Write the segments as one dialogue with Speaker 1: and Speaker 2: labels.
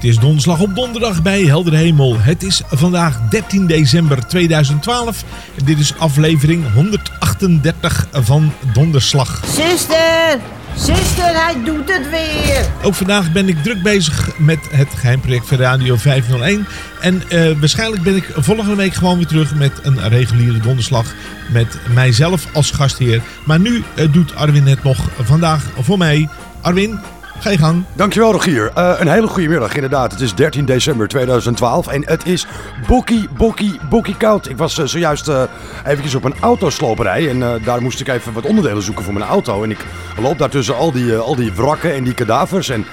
Speaker 1: Dit is donderslag op donderdag bij Helder Hemel. Het is vandaag 13 december 2012. En dit is aflevering 138 van Donderslag.
Speaker 2: Zuster, zuster, hij doet het weer.
Speaker 1: Ook vandaag ben ik druk bezig met het geheimproject van Radio 501. En eh, waarschijnlijk ben ik volgende week gewoon weer terug met een reguliere donderslag. Met mijzelf als gastheer. Maar nu eh, doet Arwin het nog vandaag voor mij. Arwin, ga je gang.
Speaker 3: Dankjewel Rogier. Eh, een hele goede middag inderdaad. Het is 13 december 2012 en het is bokkie, bokkie, bokkie koud. Ik was eh, zojuist eh eventjes op een autosloperij en daar moest ik even wat onderdelen zoeken voor mijn auto. En ik loop daar tussen al die, al die wrakken en die kadavers en...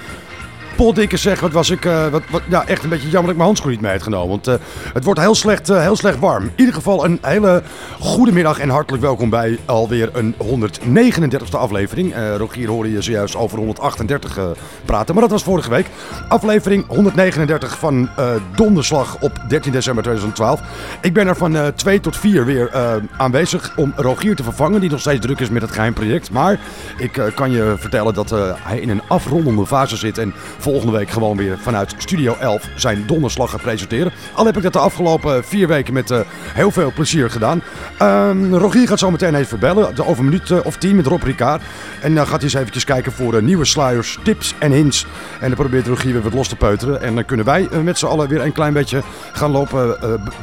Speaker 3: Potdikke zeg, wat was ik eh, wat, wat, ja, echt een beetje jammer dat ik mijn handschoen niet mee had genomen. Want eh, het wordt heel slecht, eh, heel slecht warm. In ieder geval een hele goede middag en hartelijk welkom bij alweer een 139e aflevering. Rogier hoorde je zojuist over 138 eh, praten, maar dat was vorige week. Aflevering 139 van Donderslag op 13 december 2012. Ik ben er van eh 2 tot 4 weer aanwezig om Rogier te vervangen, die nog steeds druk is met het geheimproject. Maar ik kan je vertellen dat hij in een afrondende fase zit en volgende week gewoon weer vanuit Studio 11 zijn donderslag gaat presenteren. Al heb ik dat de afgelopen vier weken met eh, heel veel plezier gedaan. Ehm, Rogier gaat zo meteen even bellen, over een minuut eh, of tien met Rob Ricard. En dan gaat hij eens eventjes kijken voor eh, nieuwe sluiers, tips en hints. En dan probeert Rogier weer wat los te peuteren. En dan kunnen wij met z'n allen weer een klein beetje gaan lopen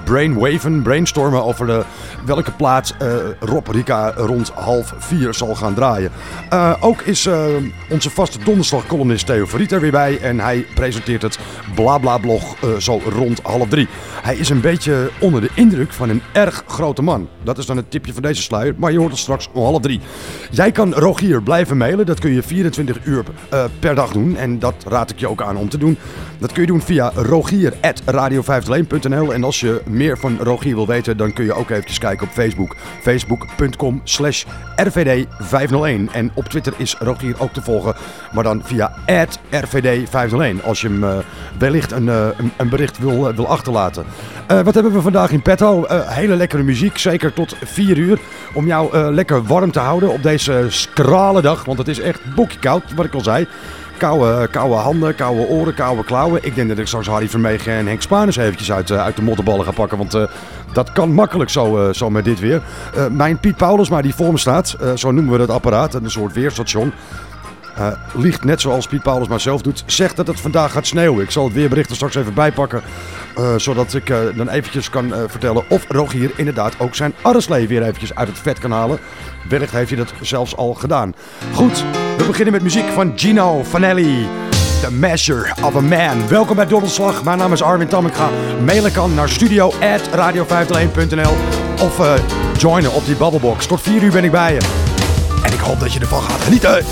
Speaker 3: brainwaven, brainstormen over de, welke plaats Rob Ricard rond half vier zal gaan draaien. Ook is onze vaste donderslag-columnist Theo Verriet er weer bij. En hij presenteert het BlaBla-blog eh, zo rond half drie. Hij is een beetje onder de indruk van een erg grote man. Dat is dan het tipje van deze sluier, maar je hoort het straks om half drie. Jij kan Rogier blijven mailen. Dat kun je 24 uur eh, per dag doen. En dat raad ik je ook aan om te doen. Dat kun je doen via rogier.radio501.nl En als je meer van Rogier wil weten, dan kun je ook eventjes kijken op Facebook. Facebook.com slash RVD501. En op Twitter is Rogier ook te volgen, maar dan via RVD501. Als je hem eh, wellicht een, eh, een, een bericht wil, eh, wil achterlaten. Wat hebben we vandaag in petto? Hele lekkere muziek, zeker tot 4 uur. Om jou lekker warm te houden op deze skrale dag. Want het is echt koud, wat ik al zei. Koude, koude handen, koude oren, koude klauwen. Ik denk dat ik straks Harry Vermegen en Henk Spaaners eventjes uit, uit de mottenballen ga pakken. Want dat kan makkelijk zo, zo met dit weer. Mijn Piet Paulus, maar die voor me staat. zo noemen we dat apparaat. Een soort weerstation. Eh, liegt net zoals Piet Paulus maar zelf doet. Zegt dat het vandaag gaat sneeuwen. Ik zal het weerbericht er straks even bijpakken. eh, zodat ik eh, dan eventjes kan eh, vertellen of Rogier inderdaad ook zijn arreslee weer eventjes uit het vet kan halen. Wellicht heeft hij dat zelfs al gedaan. Goed, we beginnen met muziek van Gino Vanelli. The Measure of a Man. Welkom bij Donderslag. Mijn naam is Armin Tamminga. Mailen kan naar studio.radio501.nl of eh, joinen op die babbelbox. Tot 4 uur ben ik bij je. En ik hoop dat je ervan gaat genieten.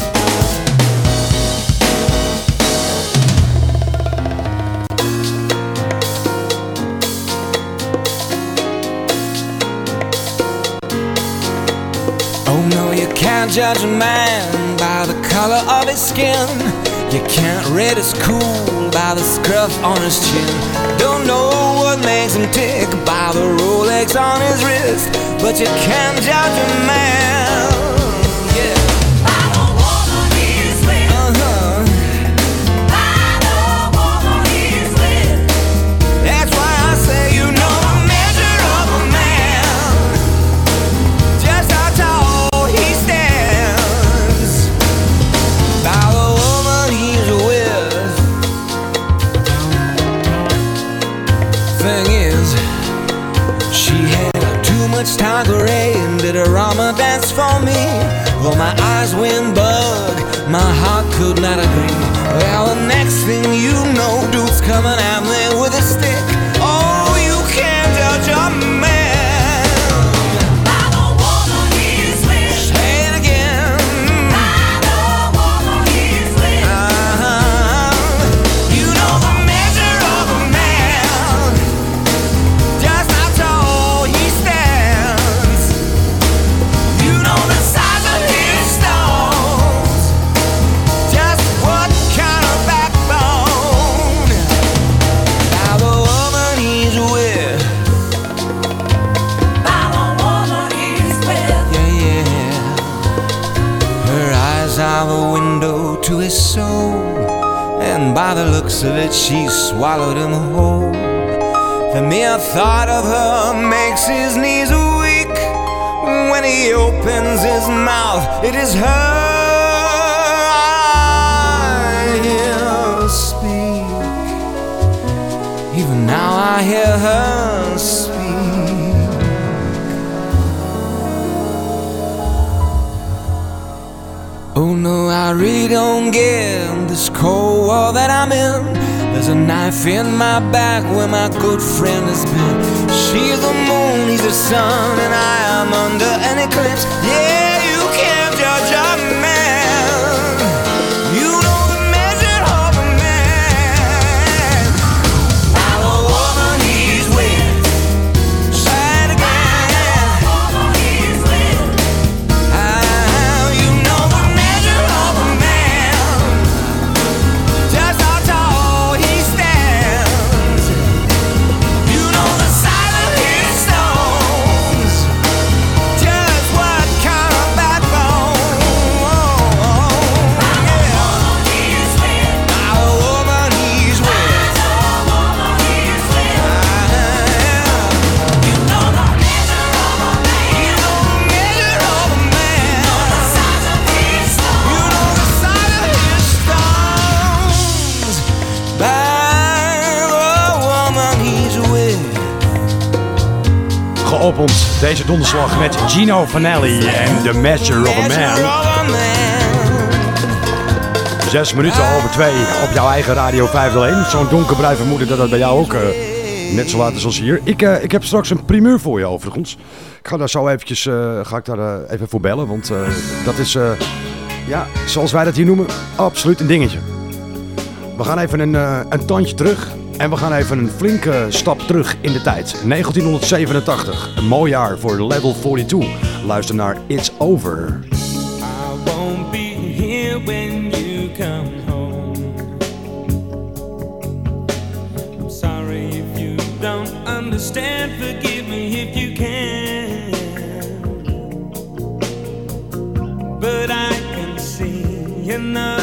Speaker 4: Oh no, you can't judge a man by the color of his skin. You can't read his cool by the scruff on his chin. Don't know what makes him tick by the Rolex on his wrist. But you can't judge a man. much Tagore and Bitterama dance for me. Well, my eyes went bug, my heart could not agree. Well, the next thing you know, dude's coming at me with a stick. And by the looks of it, she swallowed him whole. The mere thought of her makes his knees weak. When he opens his mouth, it is her I hear speak. Even now I hear her speak. I really don't get this cold war that I'm in. There's a knife in my back where my good friend has been. She's the moon, he's the sun, and I am under an eclipse. Yeah,
Speaker 3: Geopend deze donderslag met Gino Vanelli en The Measure of a Man. Zes minuten over twee op jouw eigen Radio 501. Zo'n donkerbruin vermoeden dat dat bij jou ook eh, net zo laat is als hier. Ik, eh, ik heb straks een primeur voor je overigens. Ik ga daar zo eventjes, eh, ga ik daar even voor bellen. Want dat is, ja, zoals wij dat hier noemen, absoluut een dingetje. We gaan even een, een tandje terug. En we gaan even een flinke stap terug in de tijd. 1987, een mooi jaar voor Level 42. Luister naar It's Over.
Speaker 4: I won't be here when you come home. I'm sorry if you don't understand. Forgive me if you can. But I can see another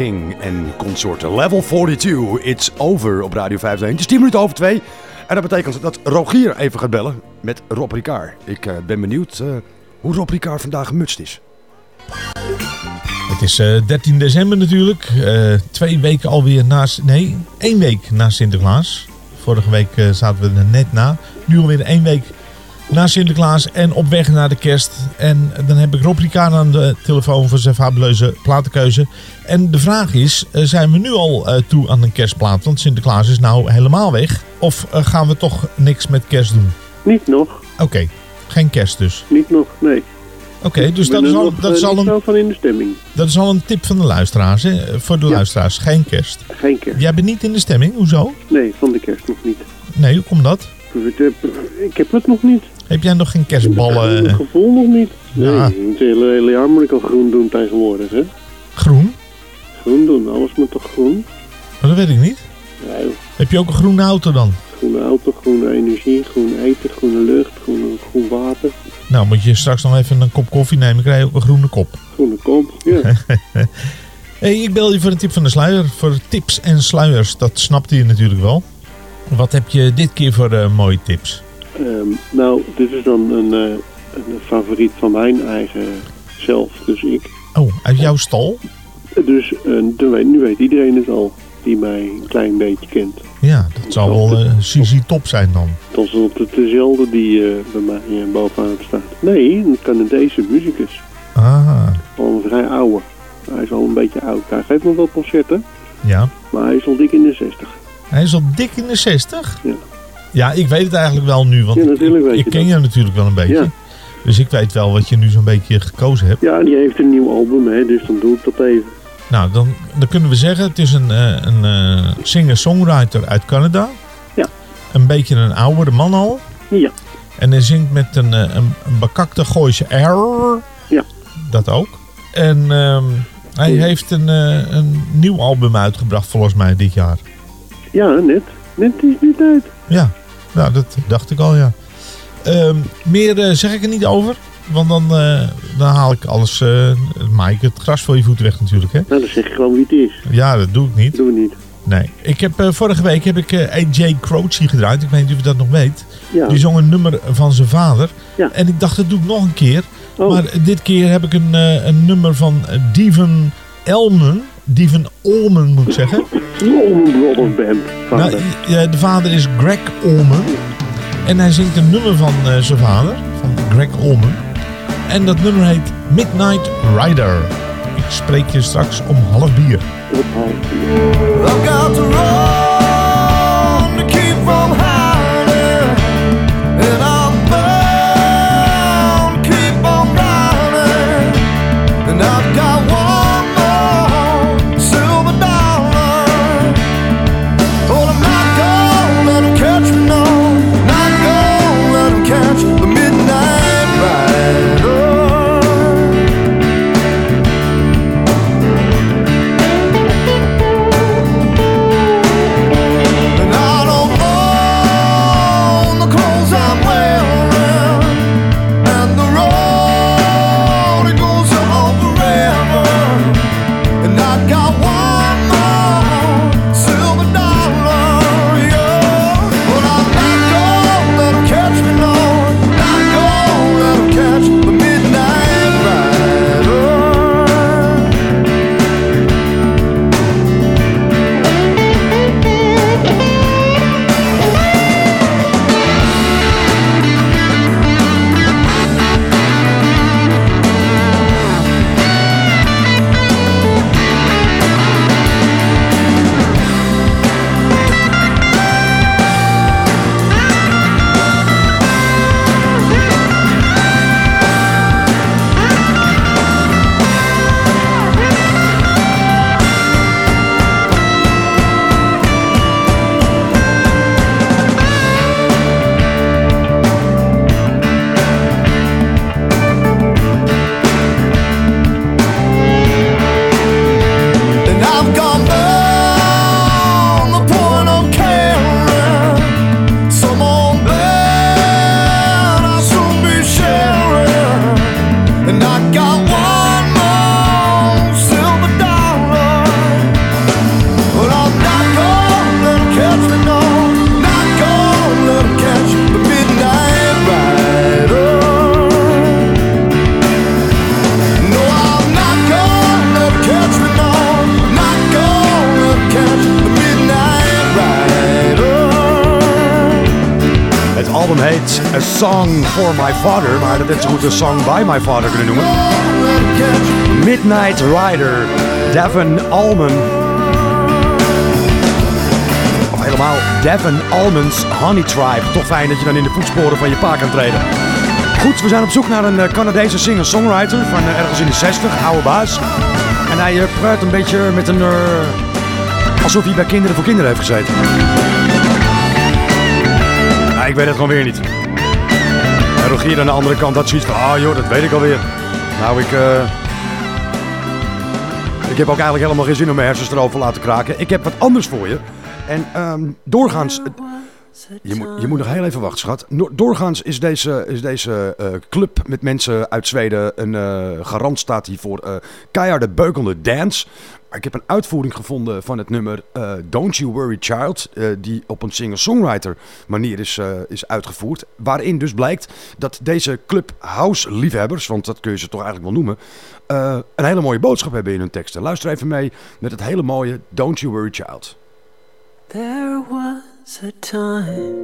Speaker 3: King en consorten. Level 42, it's over op Radio 501. Het is 10 minuten over 2. En dat betekent dat Rogier even gaat bellen met Rob Ricard. Ik eh, ben benieuwd eh, hoe Rob Ricard vandaag gemutst is.
Speaker 1: Het is eh, 13 december natuurlijk. Twee weken alweer na... Nee, één week na Sinterklaas. Vorige week zaten we er net na. Nu alweer één week na Sinterklaas en op weg naar de kerst. En dan heb ik Rob Ricard aan de telefoon voor zijn fabuleuze platenkeuze. En de vraag is, eh, zijn we nu al eh, toe aan een kerstplaat? Want Sinterklaas is nou helemaal weg. Of eh, gaan we toch niks met kerst doen?
Speaker 5: Niet nog,
Speaker 1: Oké, geen kerst dus.
Speaker 5: niet nog, nee.
Speaker 1: Oké, dus dat is, al,
Speaker 5: nog,
Speaker 1: dat, is al een,
Speaker 5: van in de stemming.
Speaker 1: dat is al een tip van de luisteraars. Hè? Voor de
Speaker 5: Ja.
Speaker 1: luisteraars, geen kerst.
Speaker 5: Geen kerst.
Speaker 1: Jij bent niet in de stemming, hoezo?
Speaker 5: Nee, van de kerst nog niet.
Speaker 1: Nee, hoe komt dat?
Speaker 5: Ik heb het nog niet.
Speaker 1: Heb jij nog geen
Speaker 5: Het
Speaker 1: kerstballen?
Speaker 5: gevoel nog niet. Nee,
Speaker 1: Ja.
Speaker 5: het hele, hele jaar moet ik al groen doen tegenwoordig, hè.
Speaker 1: Groen?
Speaker 5: Groen doen, alles moet toch groen?
Speaker 1: Oh, dat weet ik niet.
Speaker 5: Joh.
Speaker 1: Heb je ook een groene auto dan?
Speaker 5: groene auto, groene energie, groen eten, groene lucht, groen, groen water,
Speaker 1: Nou, moet je straks nog even een kop koffie nemen, krijg je ook een groene kop.
Speaker 5: groene kop. Ja,
Speaker 1: hey, ik bel je voor een tip van de sluier. Voor tips en sluiers, dat snapte je natuurlijk wel. Wat heb je dit keer voor eh, mooie tips?
Speaker 5: Ehm, nou, dit is dan een, eh, een favoriet van mijn eigen zelf, dus ik.
Speaker 1: Oh, uit jouw stal?
Speaker 5: Dus eh, nu weet- iedereen het al, die mij een klein beetje kent.
Speaker 1: Ja, dat zal wel eh CC Top zijn dan.
Speaker 5: Dat is altijd dezelfde die bij mij bovenaan staat. Nee, een Canadese muzikus.
Speaker 1: Ah,
Speaker 5: Al een vrij oude. Hij is al een beetje oud. Hij geeft nog wel concerten,
Speaker 1: ja.
Speaker 5: maar hij is al dik in de 60.
Speaker 1: Hij is al dik in de 60?
Speaker 5: Ja.
Speaker 1: Ja, ik weet het eigenlijk wel nu, want
Speaker 5: Ja, natuurlijk weet
Speaker 1: ik
Speaker 5: je
Speaker 1: ken je natuurlijk wel een beetje.
Speaker 5: Ja.
Speaker 1: Dus ik weet wel wat je nu zo'n beetje gekozen hebt.
Speaker 5: Ja, die heeft een nieuw album, hè, dus dan doe ik dat even.
Speaker 1: Nou, dan, dan kunnen we zeggen, het is een, eh, een eh, singer-songwriter uit Canada.
Speaker 5: Ja.
Speaker 1: Een beetje een oudere man al.
Speaker 5: Ja.
Speaker 1: En hij zingt met een, eh, een, een bekakte Gooise R.
Speaker 5: Ja.
Speaker 1: Dat ook. En ehm, hij
Speaker 5: Ja.
Speaker 1: heeft een, een nieuw album uitgebracht volgens mij dit jaar.
Speaker 5: Ja, net. Net is niet uit.
Speaker 1: Ja, nou, dat dacht ik al, ja. Ehm, meer eh, zeg ik er niet over. Want dan, eh, dan haal ik alles, maak ik het gras voor je voeten weg natuurlijk. Hè?
Speaker 5: Nou, dan zeg je gewoon wie het is.
Speaker 1: Ja, dat doe ik niet.
Speaker 5: Doen we niet.
Speaker 1: Nee. Ik heb, vorige week heb ik AJ Croce gedraaid. Ik weet niet of je dat nog weet.
Speaker 5: Ja.
Speaker 1: Die zong een nummer van zijn vader.
Speaker 5: Ja.
Speaker 1: En ik dacht, dat doe ik nog een keer.
Speaker 5: Oh.
Speaker 1: Maar dit keer heb ik een, een nummer van Dieven Elmen. Dieven Olmen moet ik zeggen.
Speaker 5: Allman Brothers Band.
Speaker 1: Nou,
Speaker 5: Vader.
Speaker 1: ja, de vader is Greg Olmen. En hij zingt een nummer van eh, zijn vader, van Greg Olmen. En dat nummer heet Midnight Rider. Ik spreek je straks om half bier.
Speaker 5: Wat half.
Speaker 6: I've
Speaker 3: een Song by My Father kunnen noemen. Midnight Rider, Devon Alman. Of helemaal Devon Alman's Honey Tribe. Toch fijn dat je dan in de voetsporen van je pa kan treden. Goed, we zijn op zoek naar een eh, Canadese singer-songwriter van eh, ergens in de 60, oude baas. En hij eh, praat een beetje met een... alsof hij bij Kinderen voor Kinderen heeft gezeten. Ja, ik weet het gewoon weer niet. Rogier aan de andere kant had zoiets. Ah joh, dat weet ik alweer. Nou, ik... eh, ik heb ook eigenlijk helemaal geen zin om mijn hersens erover te laten kraken. Ik heb wat anders voor je. En ehm, doorgaans... Je moet, je moet nog heel even wachten, schat. Doorgaans is deze, is deze eh, club met mensen uit Zweden een eh, garant staat hier voor eh keiharde beukende dance. Ik heb een uitvoering gevonden van het nummer eh, Don't You Worry Child, eh, die op een singer-songwriter manier is, eh, is uitgevoerd. Waarin dus blijkt dat deze club house liefhebbers, want dat kun je ze toch eigenlijk wel noemen, een hele mooie boodschap hebben in hun teksten. Luister even mee met het hele mooie Don't You Worry Child.
Speaker 7: There was a time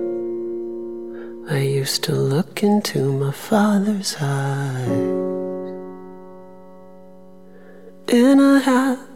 Speaker 7: I used to look into my father's eyes. In a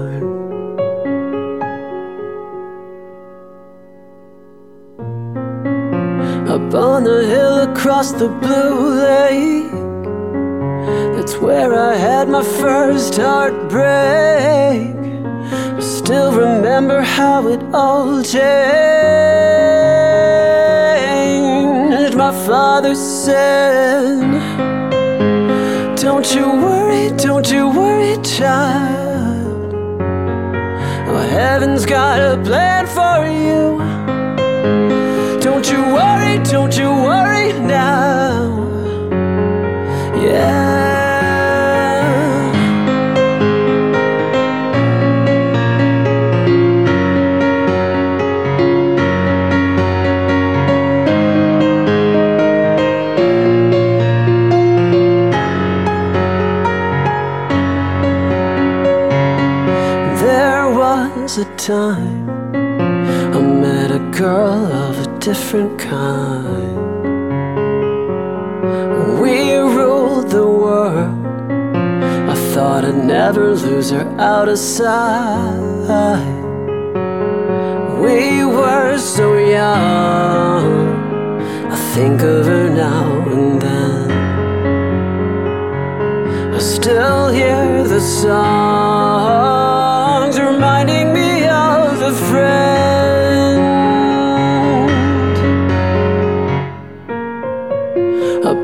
Speaker 7: Across the blue lake, that's where I had my first heartbreak. I still remember how it all changed. My father said, Don't you worry, don't you worry, child. Oh, heaven's got a plan for you. Don't you worry, don't you worry now. Yeah. There was a time I met a girl different kind. We ruled the world. I thought I'd never lose her out of sight. We were so young. I think of her now and then. I still hear the songs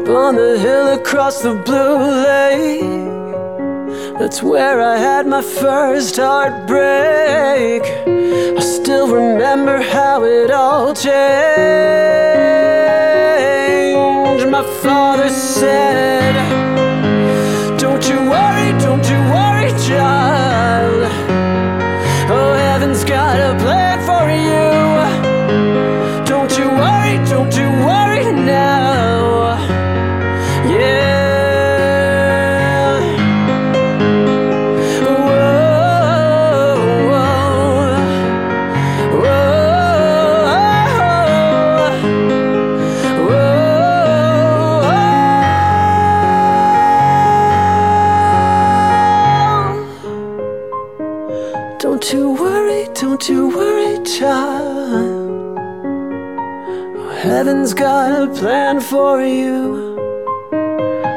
Speaker 7: On the hill across the blue lake, that's where I had my first heartbreak. I still remember how it all changed. My father said, don't you worry, don't you worry, child. Oh, heaven's got a plan for you. Heaven's got a plan for you.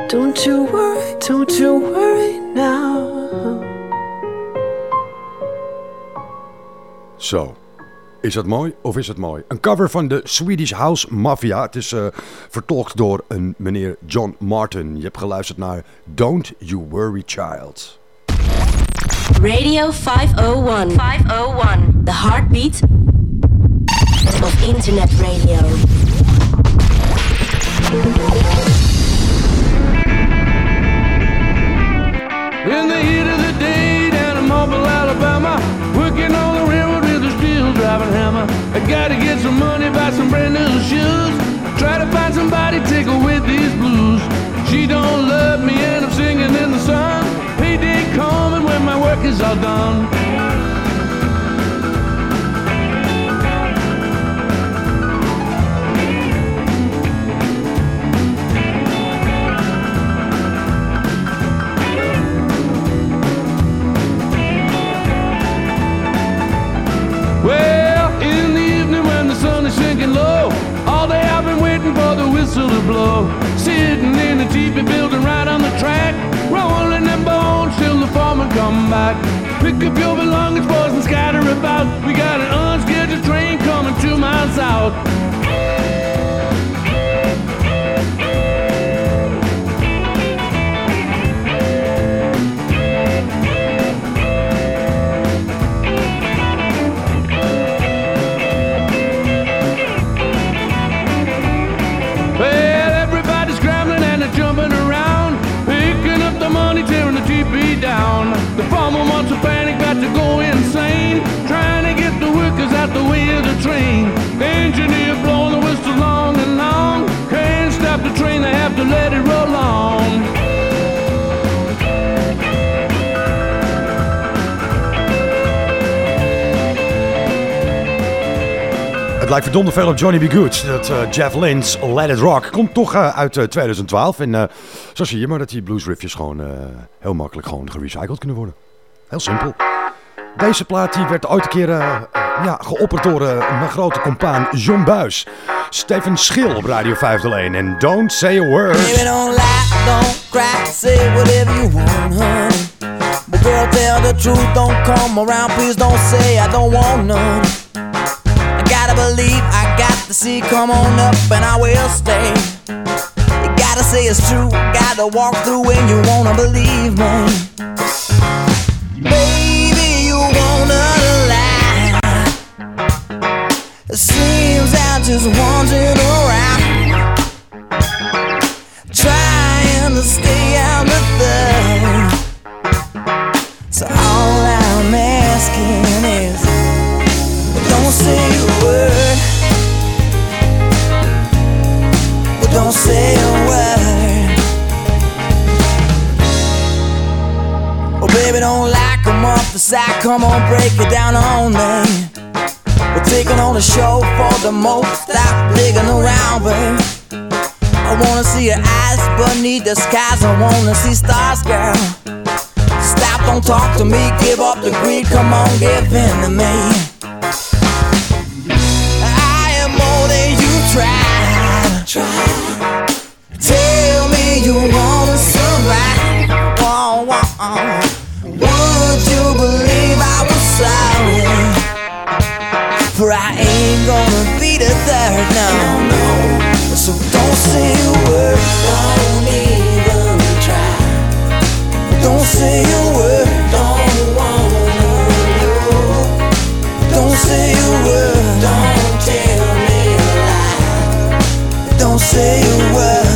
Speaker 7: Don't you worry, don't you worry now.
Speaker 3: Zo. Is dat mooi of is het mooi? Een cover van de Swedish House Mafia. Het is eh, vertolkt door een meneer John Martin. Je hebt geluisterd naar Don't You Worry Child.
Speaker 8: Radio 501. 501. The heartbeat of internet radio.
Speaker 9: In the heat of the day down in Mobile, Alabama, working on the railroad with a steel driving hammer. I gotta get some money, buy some brand new shoes. Try to find somebody, take with these blues. She don't love me and I'm singing in the sun. Payday coming when my work is all done. Pick up your belongings, boys, and scatter about. We got an unscheduled train coming two miles out.
Speaker 3: Lijkt verdomd veel op Johnny B. Good. Dat eh, Jeff Lynne's Let It Rock komt toch eh, uit eh, 2012. En eh, zo zie je maar dat die blues riffjes gewoon heel makkelijk gewoon gerecycled kunnen worden. Heel simpel. Deze plaat die werd ooit een keer ja, geopperd door mijn grote compaan John Buis. Steven Schil op Radio 501 en Don't Say a Word.
Speaker 10: Don't lie, don't cry, say whatever you want, honey. But girl, tell the truth, don't come around, please don't say I don't want none. I gotta I got to see, come on up and I will stay. You gotta say it's true, gotta walk through when you wanna believe me. Baby, you wanna lie. It seems I'm just wandering around the side Come on break it down on me We're taking on the show for the most Stop digging around babe I wanna see your eyes beneath the skies. I wanna see stars, girl. Stop, don't talk to me. Give up the greed. Come on, give in to me. I am more than you tried. Tell me you wanna survive. Whoa, whoa. Would believe I was? For I ain't gonna be the third, no. So don't say a word, don't even try. Don't say a word, don't wanna know. Don't say a word, don't tell me a lie. Don't say a word,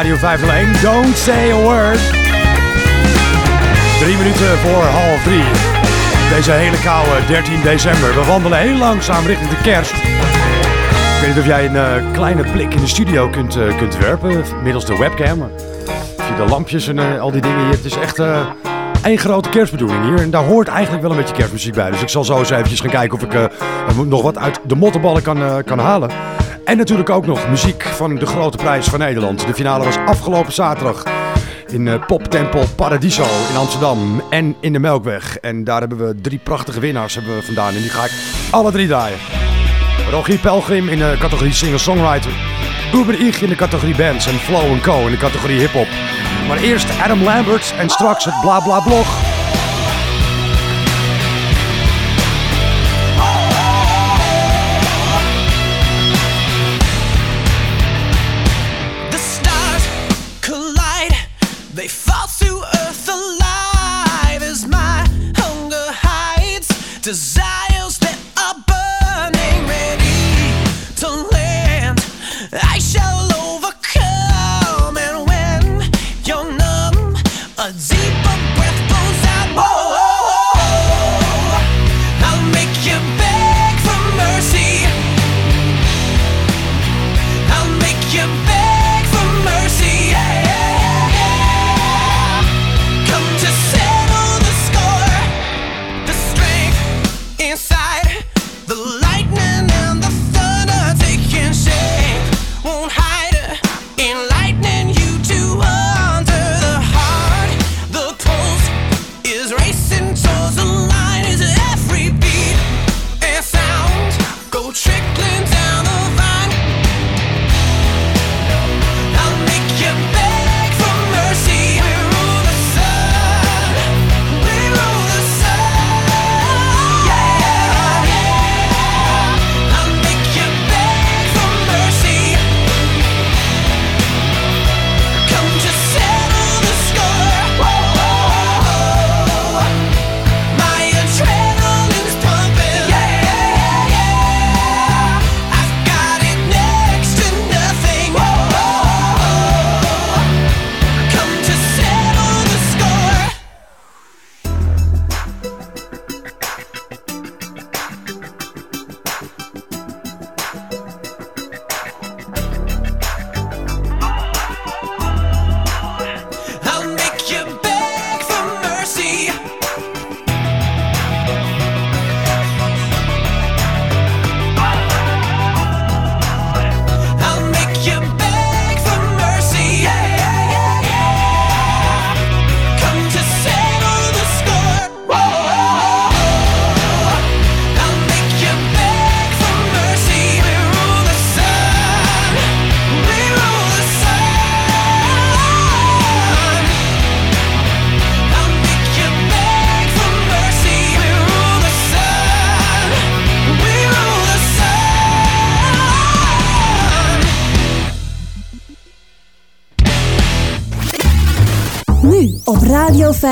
Speaker 3: Radio 501. Don't say a word. Drie minuten voor half drie. Deze hele koude 13 december. We wandelen heel langzaam richting de kerst. Ik weet niet of jij een eh, kleine blik in de studio kunt, eh, kunt werpen. Middels de webcam. Via de lampjes en eh, al die dingen hier. Het is echt één grote kerstbedoeling hier. En daar hoort eigenlijk wel een beetje kerstmuziek bij. Dus ik zal zo eens eventjes gaan kijken of ik nog wat uit de mottenballen kan, kan halen. En natuurlijk ook nog muziek van de grote prijs van Nederland. De finale was afgelopen zaterdag in eh, Poptempel Paradiso in Amsterdam en in de Melkweg. En daar hebben we drie prachtige winnaars hebben we vandaan. En die ga ik alle drie draaien. Rogier Pelgrim in de categorie singer-songwriter. Uber Ich in de categorie bands en Flow Co in de categorie hip-hop. Maar eerst Adam Lambert en straks het Bla Bla Blog.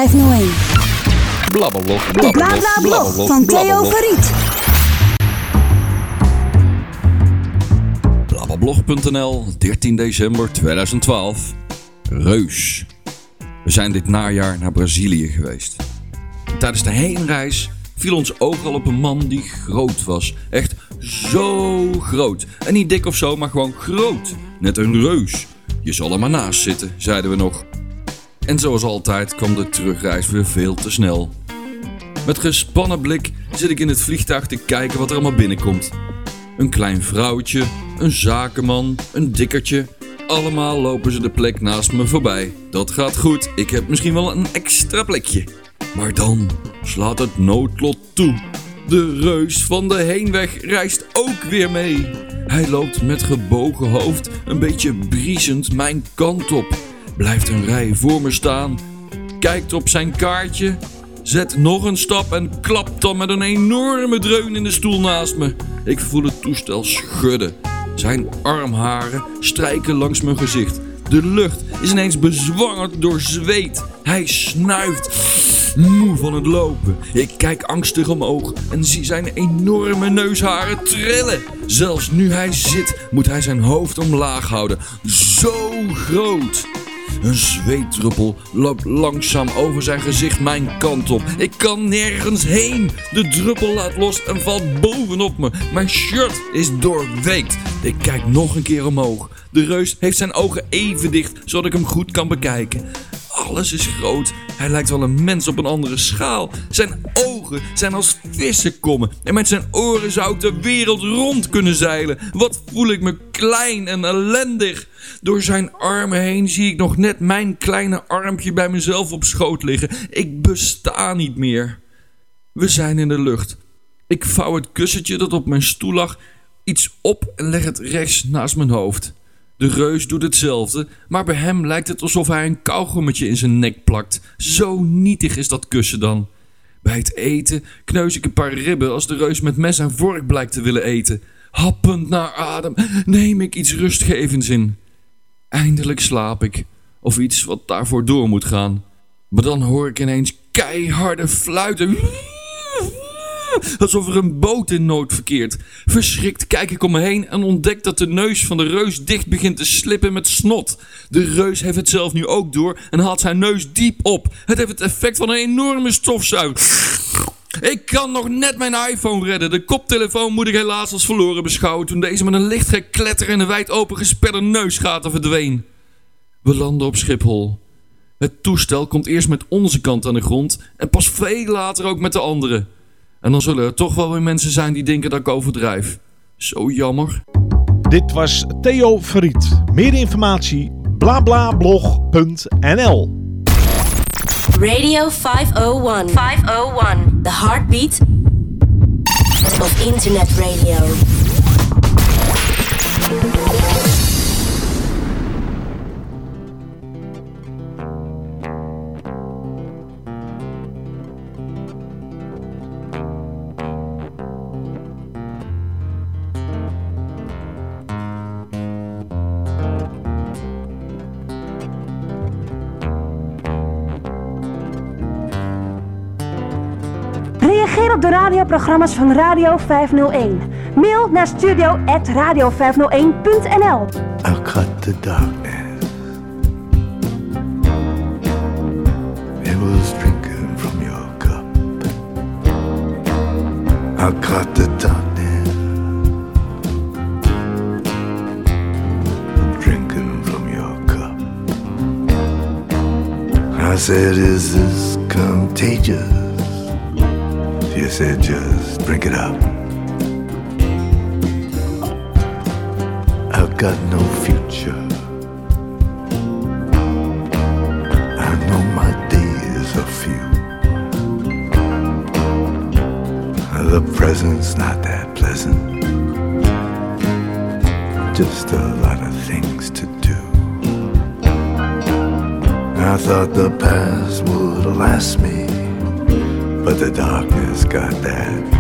Speaker 8: 501.
Speaker 11: Blablablog,
Speaker 8: De van Theo Verriet.
Speaker 11: Blablablog.nl, 13 december 2012. Reus. We zijn dit najaar naar Brazilië geweest. Tijdens de heenreis viel ons oog al op een man die groot was. Echt zo groot. En niet dik of zo, maar gewoon groot. Net een reus. Je zal er maar naast zitten, zeiden we nog. En zoals altijd kwam de terugreis weer veel te snel. Met gespannen blik zit ik in het vliegtuig te kijken wat er allemaal binnenkomt. Een klein vrouwtje, een zakenman, een dikkertje. Allemaal lopen ze de plek naast me voorbij. Dat gaat goed, ik heb misschien wel een extra plekje. Maar dan slaat het noodlot toe. De reus van de heenweg reist ook weer mee. Hij loopt met gebogen hoofd, een beetje briesend mijn kant op. Blijft een rij voor me staan, kijkt op zijn kaartje, zet nog een stap en klapt dan met een enorme dreun in de stoel naast me. Ik voel het toestel schudden. Zijn armharen strijken langs mijn gezicht. De lucht is ineens bezwangerd door zweet. Hij snuift, moe van het lopen. Ik kijk angstig omhoog en zie zijn enorme neusharen trillen. Zelfs nu hij zit, moet hij zijn hoofd omlaag houden. Zo groot. Een zweetdruppel loopt langzaam over zijn gezicht mijn kant op. Ik kan nergens heen. De druppel laat los en valt bovenop me. Mijn shirt is doorweekt. Ik kijk nog een keer omhoog. De reus heeft zijn ogen even dicht, zodat ik hem goed kan bekijken. Alles is groot. Hij lijkt wel een mens op een andere schaal. Zijn ogen zijn als vissenkommen. En met zijn oren zou ik de wereld rond kunnen zeilen. Wat voel ik me klein en ellendig. Door zijn armen heen zie ik nog net mijn kleine armpje bij mezelf op schoot liggen. Ik besta niet meer. We zijn in de lucht. Ik vouw het kussentje dat op mijn stoel lag iets op en leg het rechts naast mijn hoofd. De reus doet hetzelfde, maar bij hem lijkt het alsof hij een kauwgommetje in zijn nek plakt. Zo nietig is dat kussen dan. Bij het eten kneus ik een paar ribben als de reus met mes en vork blijkt te willen eten. Happend naar adem neem ik iets rustgevends in. Eindelijk slaap ik, of iets wat daarvoor door moet gaan. Maar dan hoor ik ineens keiharde fluiten. Alsof er een boot in nood verkeert. Verschrikt kijk ik om me heen en ontdek dat de neus van de reus dicht begint te slippen met snot. De reus heeft het zelf nu ook door en haalt zijn neus diep op. Het heeft het effect van een enorme stofzuiger. Ik kan nog net mijn iPhone redden. De koptelefoon moet ik helaas als verloren beschouwen toen deze met een licht gekletter in de wijd open gesperde neusgaten verdween. We landen op Schiphol. Het toestel komt eerst met onze kant aan de grond en pas veel later ook met de andere. En dan zullen er toch wel weer mensen zijn die denken dat ik overdrijf. Zo jammer.
Speaker 12: Dit was Theo Verriet. Meer informatie blablablog.nl
Speaker 8: Radio 501. 501. The heartbeat of internet radio.
Speaker 13: Radioprogramma's van Radio 501. Mail naar studio.radio501.nl
Speaker 14: I'll cut the darkness. It was drinking from your cup. I'll cut the darkness. Drinking from your cup. I said, Is this contagious? You said, Just drink it up. I've got no future. I know my days are few. The present's not that pleasant. Just a lot of things to do. I thought the past would last me, but the darkness got that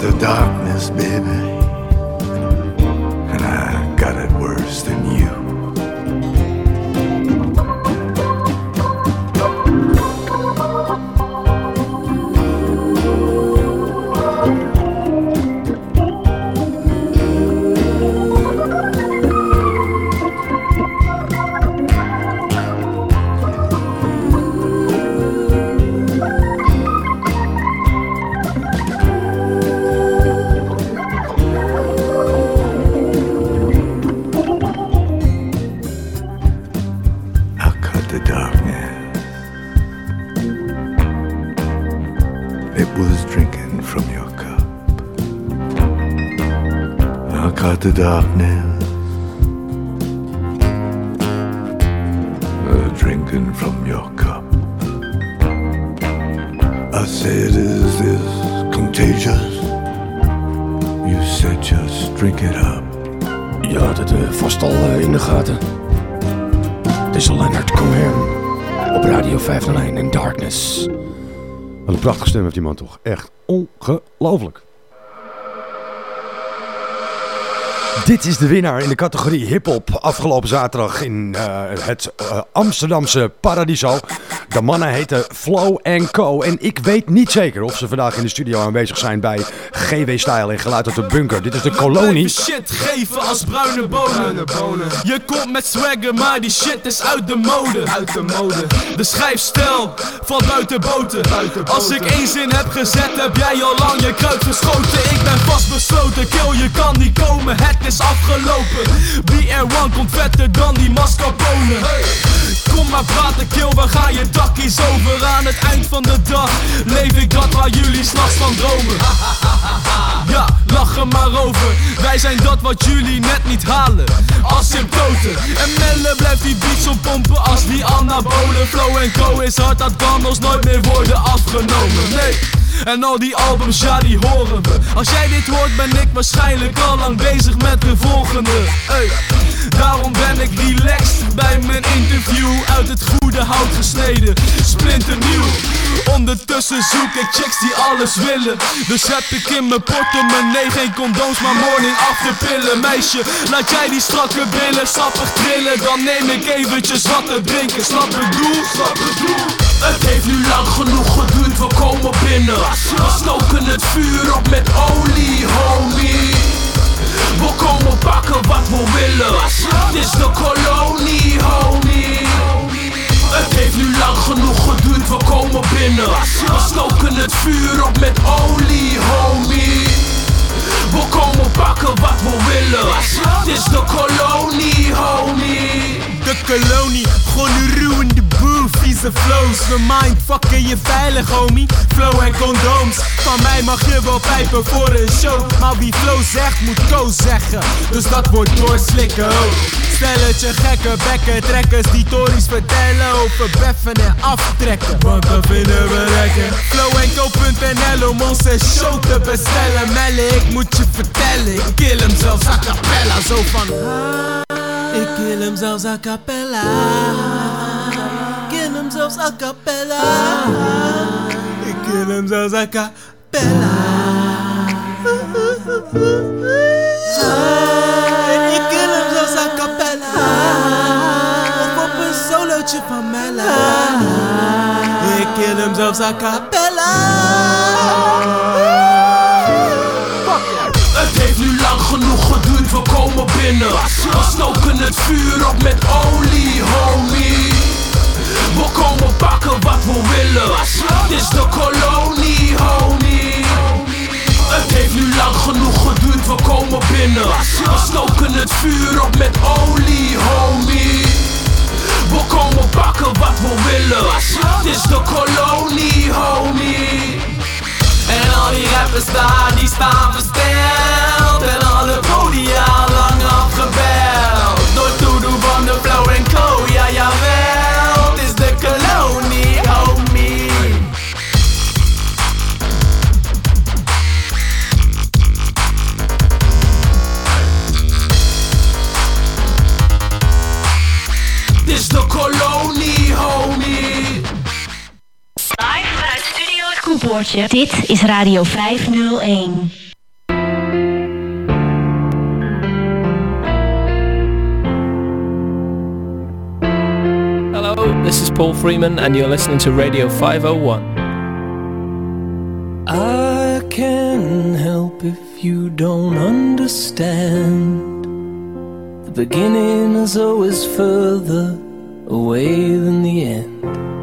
Speaker 14: the darkness, baby. The darkness. Uh, drinking from your cup. I said, Is this contagious? You said, Just drink it up.
Speaker 15: Je had het eh, vast al eh, in de gaten. Het is Leonard Cohen op Radio 501 in Darkness.
Speaker 3: Wat een prachtige stem heeft die man toch. Echt ongelooflijk. Dit is de winnaar in de categorie hip-hop afgelopen zaterdag in eh, het eh, Amsterdamse Paradiso. De mannen heten Flow Co. En ik weet niet zeker of ze vandaag in de studio aanwezig zijn bij GW Style en Geluid uit de Bunker. Dit is de kolonie.
Speaker 16: shit geven als bruine bonen. Je komt met swagger, maar die shit is uit de mode. Uit de mode. De schrijfstijl valt buiten boten. Als ik één zin heb gezet, heb jij al lang je kruid geschoten. Ik ben vastbesloten, kill, je kan niet komen. Het is afgelopen. BR1 komt vetter dan die mascarpone. Kom maar praten, kill, we gaan je dakkies over. Aan het eind van de dag leef ik dat waar jullie s'nachts van dromen. Ja, lach er maar over. Wij zijn dat wat jullie net niet halen. Als symptoten. En Melle blijft die beats oppompen als die anabolen. Flow en Co is hard, dat kan nooit meer worden afgenomen. Nee. En al die albums, ja die horen we. Als jij dit hoort ben ik waarschijnlijk al lang bezig met de volgende. Hey. Daarom ben ik relaxed bij mijn interview. Uit het goede hout gesneden, splinternieuw Ondertussen zoek ik chicks die alles willen. Dus heb ik in mijn portemonnee geen condooms maar morning after pillen. Meisje, laat jij die strakke billen sappig trillen. Dan neem ik eventjes wat te drinken, snap het doel? Snap het doel? Het heeft nu lang genoeg geduurd, we komen binnen. We stoken het vuur op met olie, homie. We komen pakken wat we willen. Dit is de kolonie, homie. Het heeft nu lang genoeg geduurd, we komen binnen. We stoken het vuur op met olie, homie. We komen pakken wat we willen. Dit is de kolonie, homie De kolonie, gewoon een ruwende boel Vieze flows, we mindfucken je veilig, homie. Flow en condooms, van mij mag je wel pijpen voor een show. Maar wie flow zegt, moet co zeggen. Dus dat wordt doorslikken, oh Stelletje gekke bekken, trekkers die tories vertellen over beffen en aftrekken. Want dat vinden we lekker. Flowenco.nl om onze show te bestellen. Melle, ik moet je vertellen, ik kill hem zelfs a cappella Zo van, ik kill hem zelfs a Kill hem zelfs a cappella Ik kill hem zelfs a cappella Ik kill hem zelfs a cappella Of op een solootje van Mella Ik kill hem zelfs a cappella genoeg geduurd, we komen binnen. We stoken het vuur op met olie, homie. We komen pakken wat we willen. Dit is de kolonie, homie. Het heeft nu lang genoeg geduurd, we komen binnen. We stoken het vuur op met olie, homie. We komen pakken wat we willen. Dit is de kolonie, homie en al die rappers daar, die staan versteld. En alle
Speaker 17: podia lang afgebeld. Door toedoen van de Flow en Co, ja jawel.
Speaker 8: Zandvoortje. Dit is Radio 501.
Speaker 18: Hello, this is Paul Freeman, and you're listening to Radio 501.
Speaker 7: I can help if you don't understand. The beginning is always further away than the end.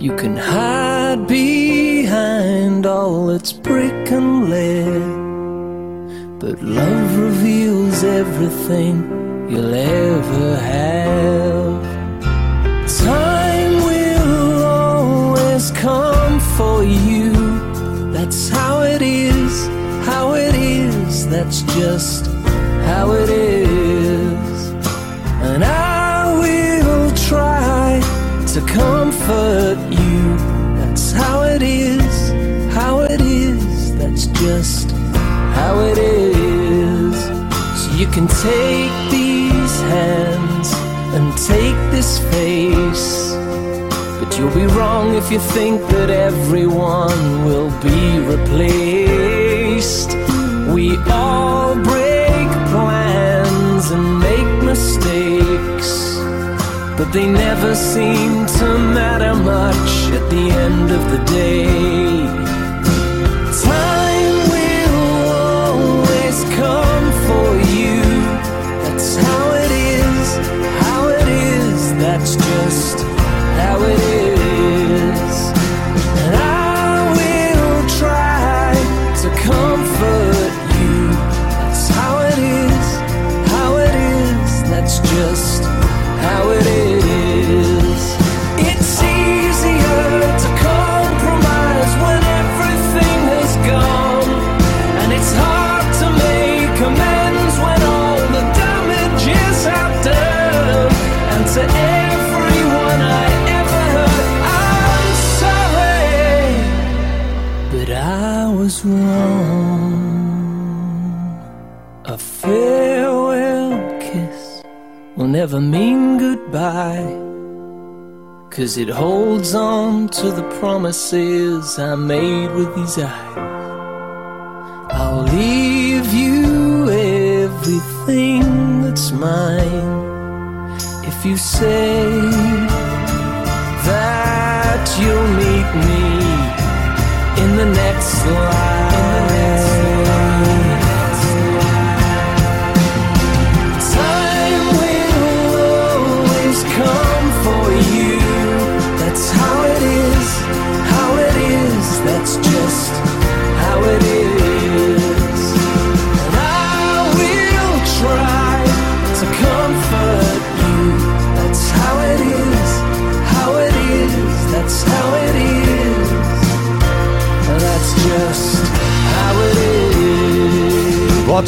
Speaker 7: You can hide behind all its brick and lead. But love reveals everything you'll ever have. Time will always come for you. That's how it is, how it is. That's just how it is. And I will try to comfort That's just how it is. So you can take these hands and take this face. But you'll be wrong if you think that everyone will be replaced. We all break plans and make mistakes, but they never seem to matter much at the end of the day. Never mean goodbye. Cause it holds on to the promises I made with these eyes. I'll leave you everything that's mine if you say that you'll meet me in the next life.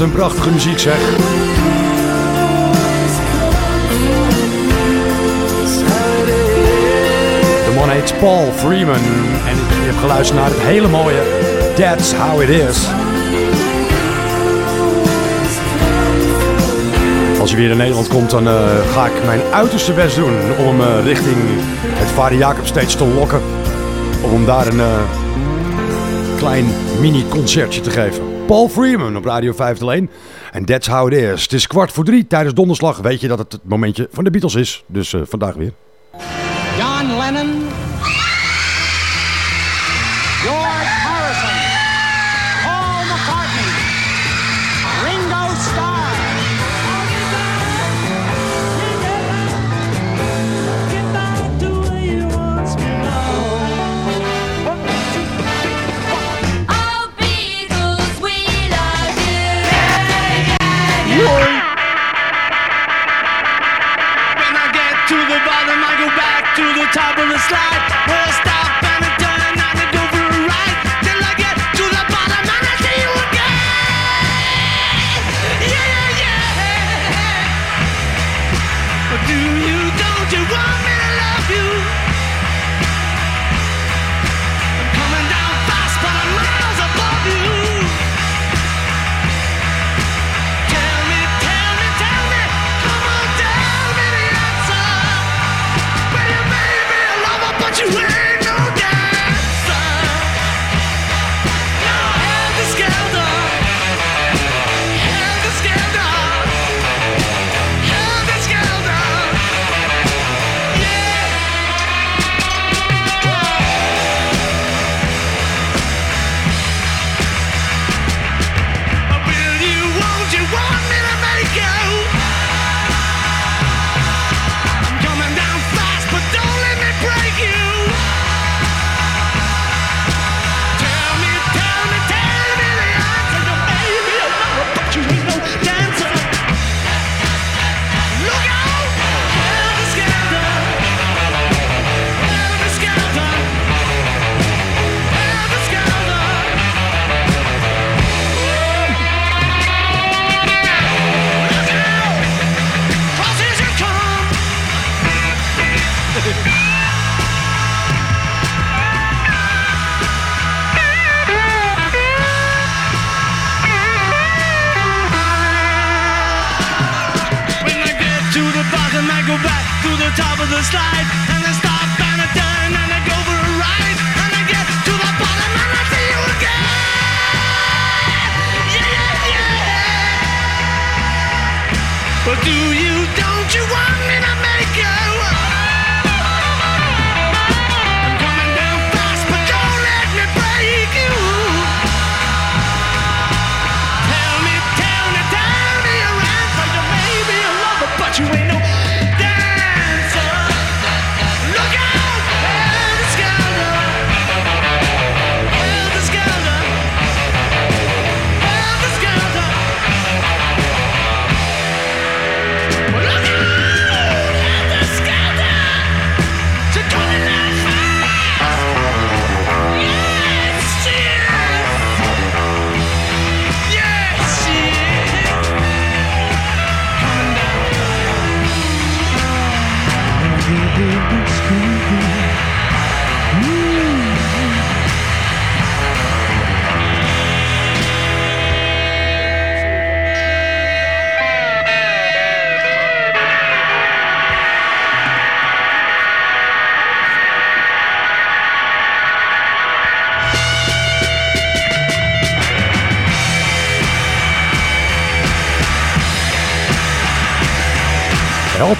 Speaker 3: Wat een prachtige muziek zeg. De man heet Paul Freeman. En je hebt geluisterd naar het hele mooie That's How It Is. Als je weer in Nederland komt, dan eh, ga ik mijn uiterste best doen om eh, richting het Vader Jacob Stage te lokken. Om hem daar een eh, klein mini-concertje te geven. Paul Freeman op Radio 501. En that's how it is. Het is kwart voor drie tijdens donderslag. Weet je dat het het momentje van de Beatles is. Dus eh, vandaag weer.
Speaker 19: John Lennon,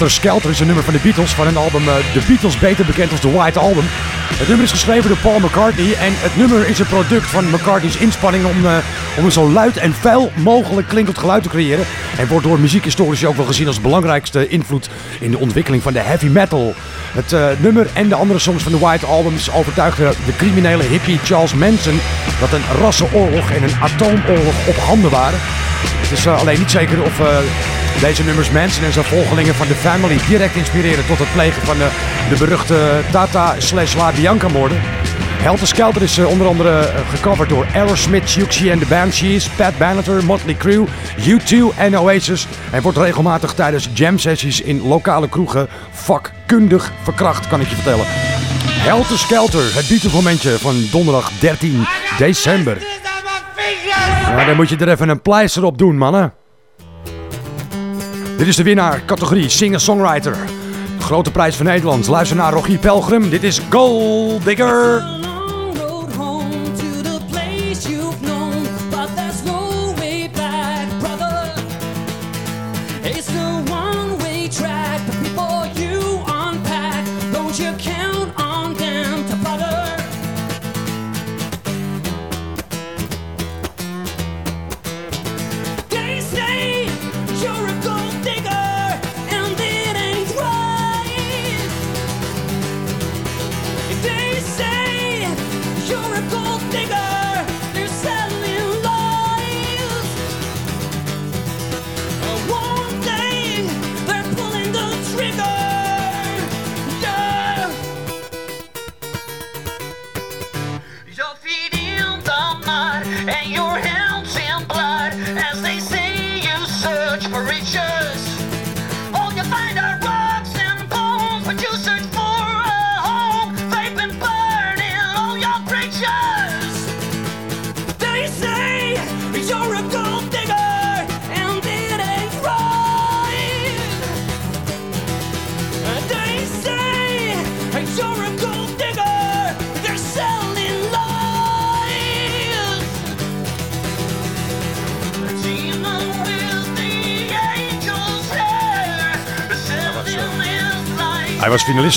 Speaker 20: Skelter
Speaker 3: is een nummer van de Beatles van hun album eh, The Beatles, beter bekend als The White Album. Het nummer is geschreven door Paul McCartney en het nummer is een product van McCartney's inspanning om, eh, om een zo luid en vuil mogelijk klinkend geluid te creëren. En wordt door muziekhistorici ook wel gezien als belangrijkste invloed in de ontwikkeling van de heavy metal. Het eh, nummer en de andere songs van The White Album overtuigden de criminele hippie Charles Manson dat een rassenoorlog en een atoomoorlog op handen waren. Het is alleen niet zeker of deze nummers Manson en zijn volgelingen van de Family direct inspireren tot het plegen van de, de beruchte Tata slash La Bianca moorden. Helter Skelter is eh, onder andere eh, gecoverd door Aerosmith, Siouxsie and the Banshees, Pat Benatar, Motley Crue, U2 en Oasis. En wordt regelmatig tijdens jam sessies in lokale kroegen vakkundig verkracht, kan ik je vertellen. Helter Skelter, het Beatles-momentje van donderdag 13 december. Ja, dan moet je er even een pleister op doen, mannen. Dit is de winnaar, categorie Singer-Songwriter. Grote prijs van Nederland. Luister naar Rogier Pelgrim. Dit is Gold Digger.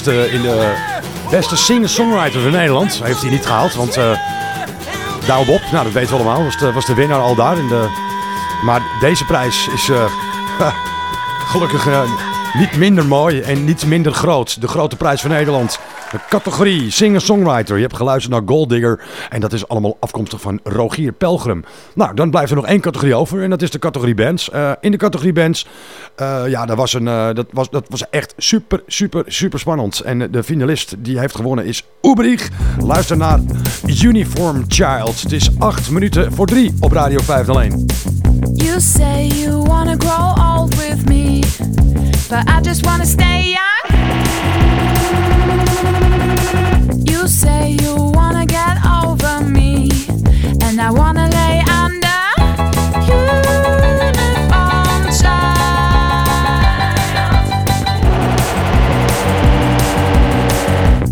Speaker 3: Eh, in de beste singer-songwriter van Nederland. Heeft hij niet gehaald, want uh, Douwe Bob, nou dat weten we allemaal, was de, was de winnaar al daar. In de, maar deze prijs is eh, gelukkig eh, niet minder mooi en niet minder groot. De grote prijs van Nederland. De categorie singer-songwriter. Je hebt geluisterd naar Gold Digger. En dat is allemaal afkomstig van Rogier Pelgrim. Nou, dan blijft er nog één categorie over. En dat is de categorie bands. Eh, in de categorie bands, eh, ja, dat was, een, eh, dat, was, dat was echt super, super, super spannend. En de finalist die heeft gewonnen is Oebrich. Luister naar Uniform Child. Het is 8 minuten voor 3 op Radio 501.
Speaker 21: You say you wanna grow old with me, but I just wanna stay young. You say you wanna get over me, and I wanna lay under uniform child.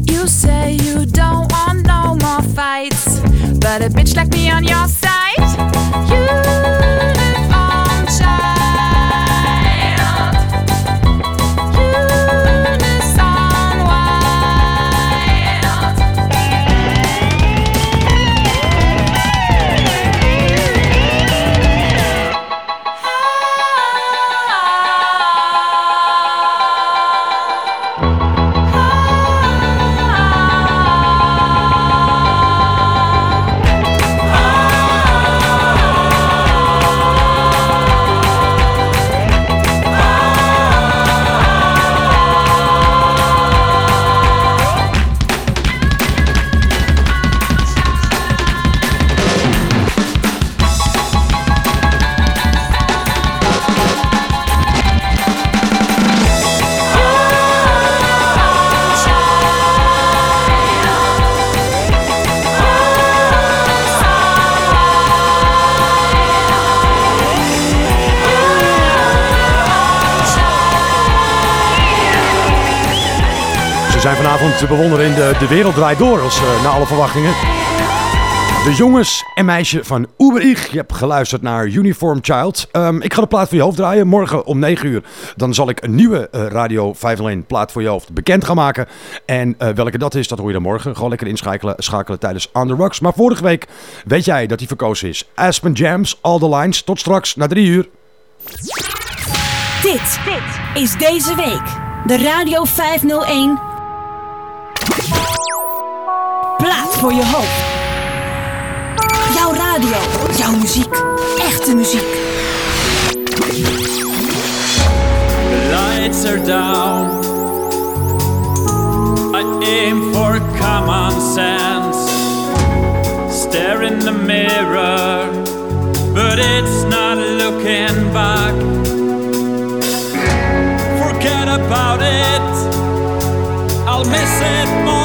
Speaker 22: You say you don't want no more
Speaker 3: fights, but a bitch like me on your vanavond te bewonderen in de, de Wereld Draait Door, als, eh, naar alle verwachtingen. De jongens en meisje van Uber Ich. Je hebt geluisterd naar Uniform Child. Ehm, ik ga de plaat voor je hoofd draaien. Morgen om 9 uur. Dan zal ik een nieuwe eh, Radio 501 plaat voor je hoofd bekend gaan maken. En eh, welke dat is, dat hoor je dan morgen. Gewoon lekker inschakelen schakelen tijdens On The Rocks. Maar vorige week weet jij dat die verkozen is. Aspen Jams, All The Lines. Tot straks, na drie uur.
Speaker 23: Dit, is deze week de Radio 501 plaat voor je hoofd. Jouw radio, jouw muziek, echte muziek.
Speaker 24: The lights are down. I aim for common sense. Stare in the mirror, but it's not looking back. Forget about it. I'll miss it more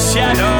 Speaker 24: shadow.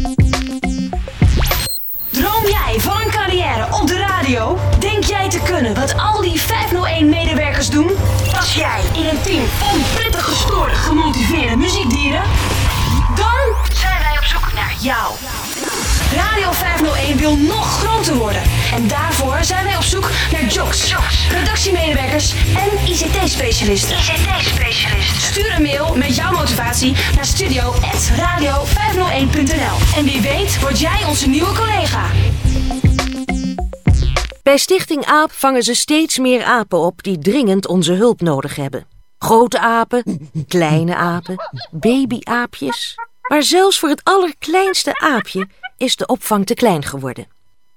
Speaker 13: Worden. En daarvoor zijn wij op zoek naar jocks, redactiemedewerkers en ICT-specialisten. ICT-specialisten. Stuur een mail met jouw motivatie naar studio.radio501.nl. En wie weet word jij onze nieuwe collega.
Speaker 25: Bij Stichting AAP vangen ze steeds meer apen op die dringend onze hulp nodig hebben. Grote apen, kleine apen, babyaapjes. Maar zelfs voor het allerkleinste aapje is de opvang te klein geworden.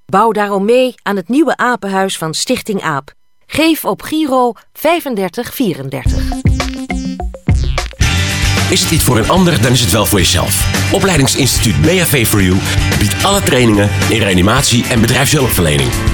Speaker 25: Bouw daarom mee aan het nieuwe apenhuis van Stichting AAP. Geef op Giro 3534.
Speaker 26: Is het niet voor een ander, dan is het wel voor jezelf. Opleidingsinstituut BHV for You biedt alle trainingen in reanimatie en bedrijfshulpverlening.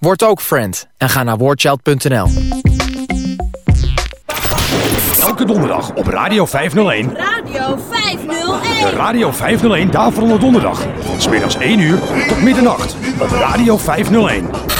Speaker 27: Word ook friend en ga naar warchild.nl.
Speaker 3: Elke donderdag op Radio 501.
Speaker 13: Radio 501.
Speaker 3: De Radio 501 Daverende Donderdag. Van smiddags 1 uur tot middernacht op Radio 501.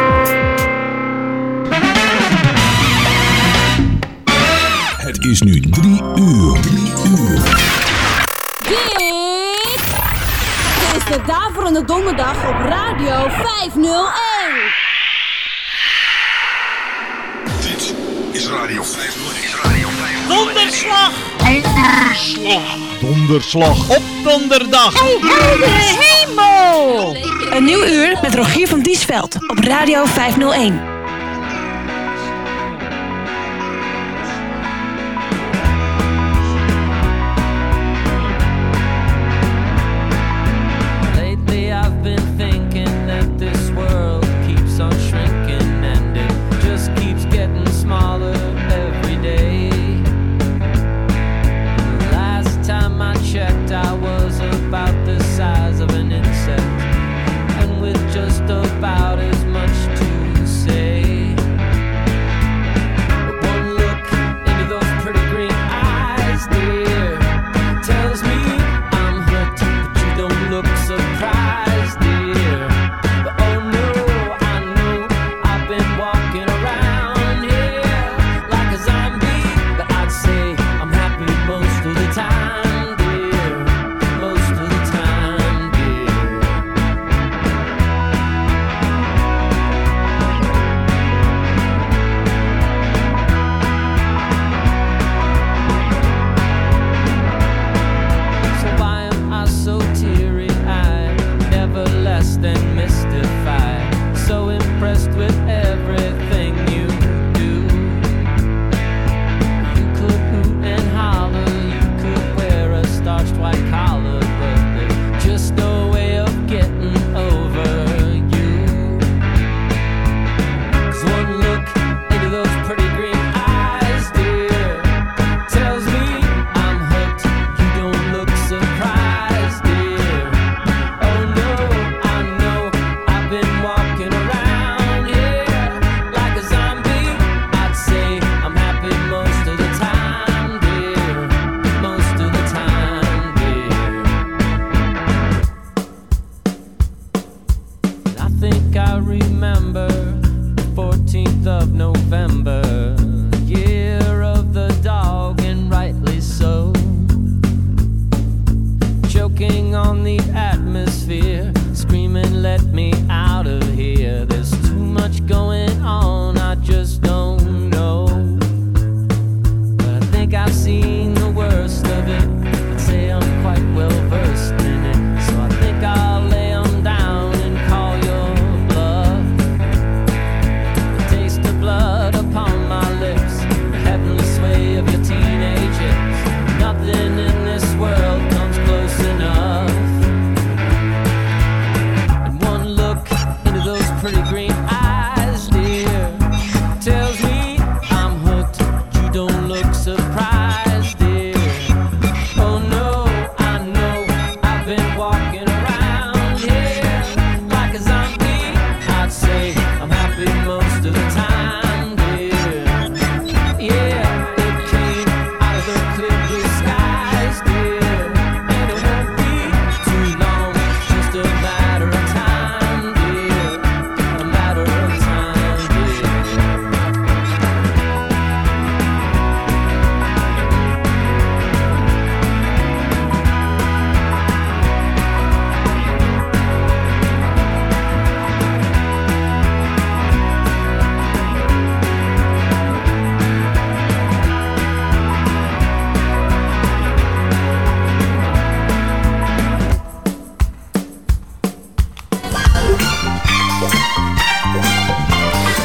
Speaker 28: Het is nu drie uur. Drie uur.
Speaker 13: Dit is de Daverende Donderdag op Radio 501.
Speaker 28: Dit is Radio 501. Is Radio 501.
Speaker 13: Donderslag!
Speaker 28: Donderslag!
Speaker 1: Donderslag.
Speaker 13: Op donderdag! Hey, heldere hemel!
Speaker 7: Een nieuw uur met Rogier van Diesveld op Radio 501.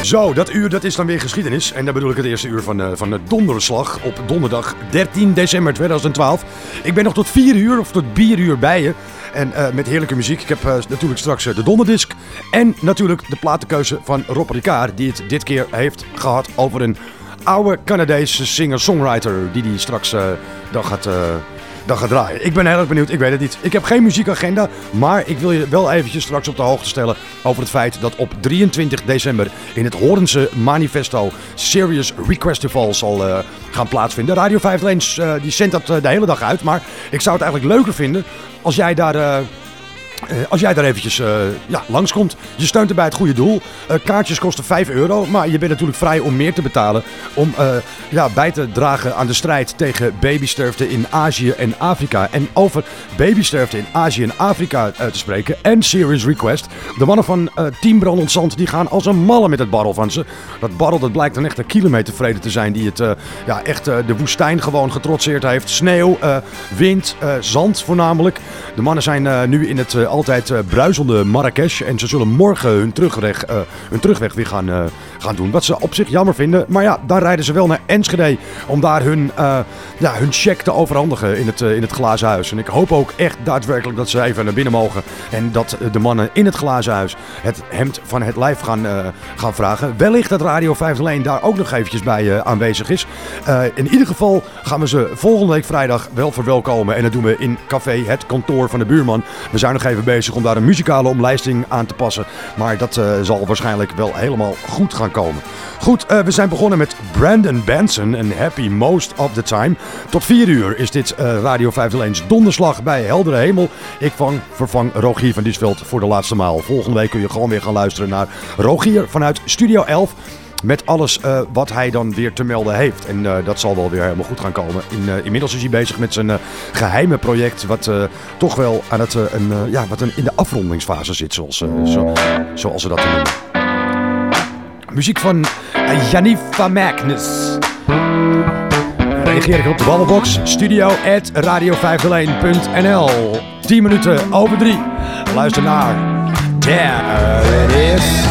Speaker 3: Zo, dat uur dat is dan weer geschiedenis. En dan bedoel ik het eerste uur van, eh, van de donderslag op donderdag 13 december 2012. Ik ben nog tot 4 uur of tot 4 uur bij je. En eh, met heerlijke muziek. Ik heb eh, natuurlijk straks de donderdisc. En natuurlijk de platenkeuze van Rob Ricard. Die het dit keer heeft gehad over een oude Canadese singer-songwriter. Die die straks dan gaat... dan gaat draaien. Ik ben heel erg benieuwd, ik weet het niet. Ik heb geen muziekagenda, maar ik wil je wel eventjes straks op de hoogte stellen over het feit dat op 23 december in het Horense Manifesto Serious Requestival zal eh, gaan plaatsvinden. Radio 5 Lanes eh, die zendt dat eh, de hele dag uit, maar ik zou het eigenlijk leuker vinden als jij daar... eh, als jij daar eventjes eh, ja, langskomt, je steunt er bij het goede doel. Eh, kaartjes kosten 5 euro, maar je bent natuurlijk vrij om meer te betalen. Om ja, bij te dragen aan de strijd tegen babysterfte in Azië en Afrika. En over babysterfte in Azië en Afrika te spreken en Serious Request. De mannen van Team Brandend Zand die gaan als een malle met het barrel van ze. Dat barrel dat blijkt een echte kilometervrede te zijn die het ja, echt de woestijn gewoon getrotseerd heeft. Sneeuw, wind, zand voornamelijk. De mannen zijn nu in het altijd eh, bruisende Marrakesh. En ze zullen morgen hun terugweg, eh, hun terugweg weer gaan, eh, gaan doen. Wat ze op zich jammer vinden. Maar ja, daar rijden ze wel naar Enschede. Om daar hun, ja, hun check te overhandigen in het, in het glazen huis. En ik hoop ook echt daadwerkelijk dat ze even naar binnen mogen. En dat de mannen in het glazen huis het hemd van het lijf gaan, gaan vragen. Wellicht dat Radio 5 Leen daar ook nog eventjes bij aanwezig is. In ieder geval gaan we ze volgende week vrijdag wel verwelkomen. En dat doen we in café Het Kantoor van de Buurman. We zijn nog even bezig om daar een muzikale omlijsting aan te passen. Maar dat eh, zal waarschijnlijk wel helemaal goed gaan komen. Goed, eh, we zijn begonnen met Brandon Benson en Happy Most of the Time. Tot 4 uur is dit eh, Radio 501's donderslag bij Heldere Hemel. Ik vang, vervang Rogier van Diesveld voor de laatste maal. Volgende week kun je gewoon weer gaan luisteren naar Rogier vanuit Studio 11. Met alles eh, wat hij dan weer te melden heeft. En eh, dat zal wel weer helemaal goed gaan komen. In, eh, inmiddels is hij bezig met zijn eh, geheime project. Wat toch wel aan het, een, ja, wat een, in de afrondingsfase zit. Zoals, zo, zoals ze dat noemen. Muziek van Janifa Magnus. Reageer ik op de babbelbox. Studio at radio501.nl 10 minuten over 3. Luister naar There It Is.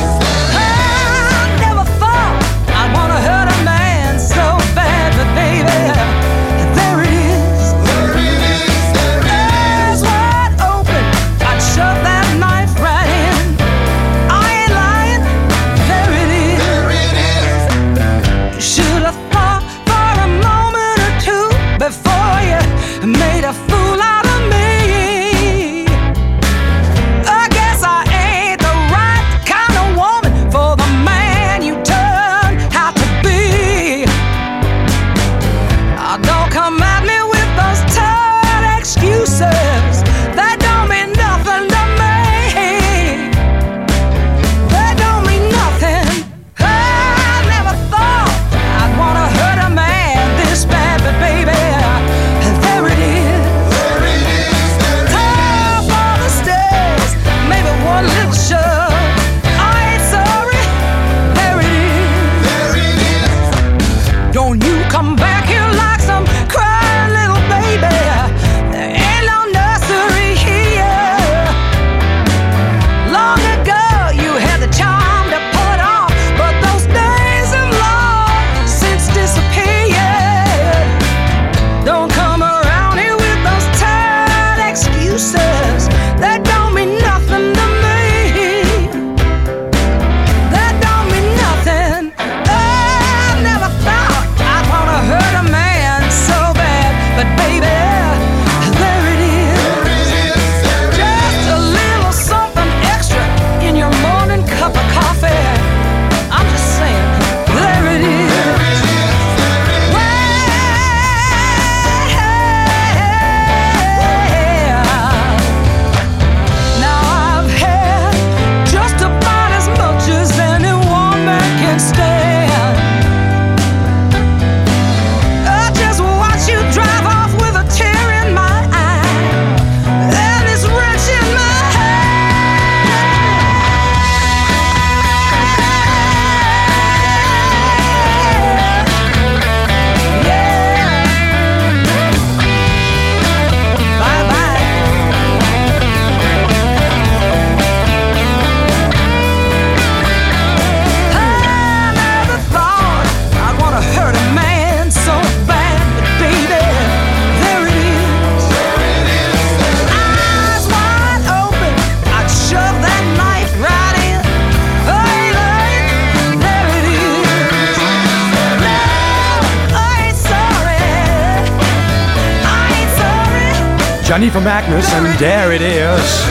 Speaker 3: Janiva Magnus en There It Is.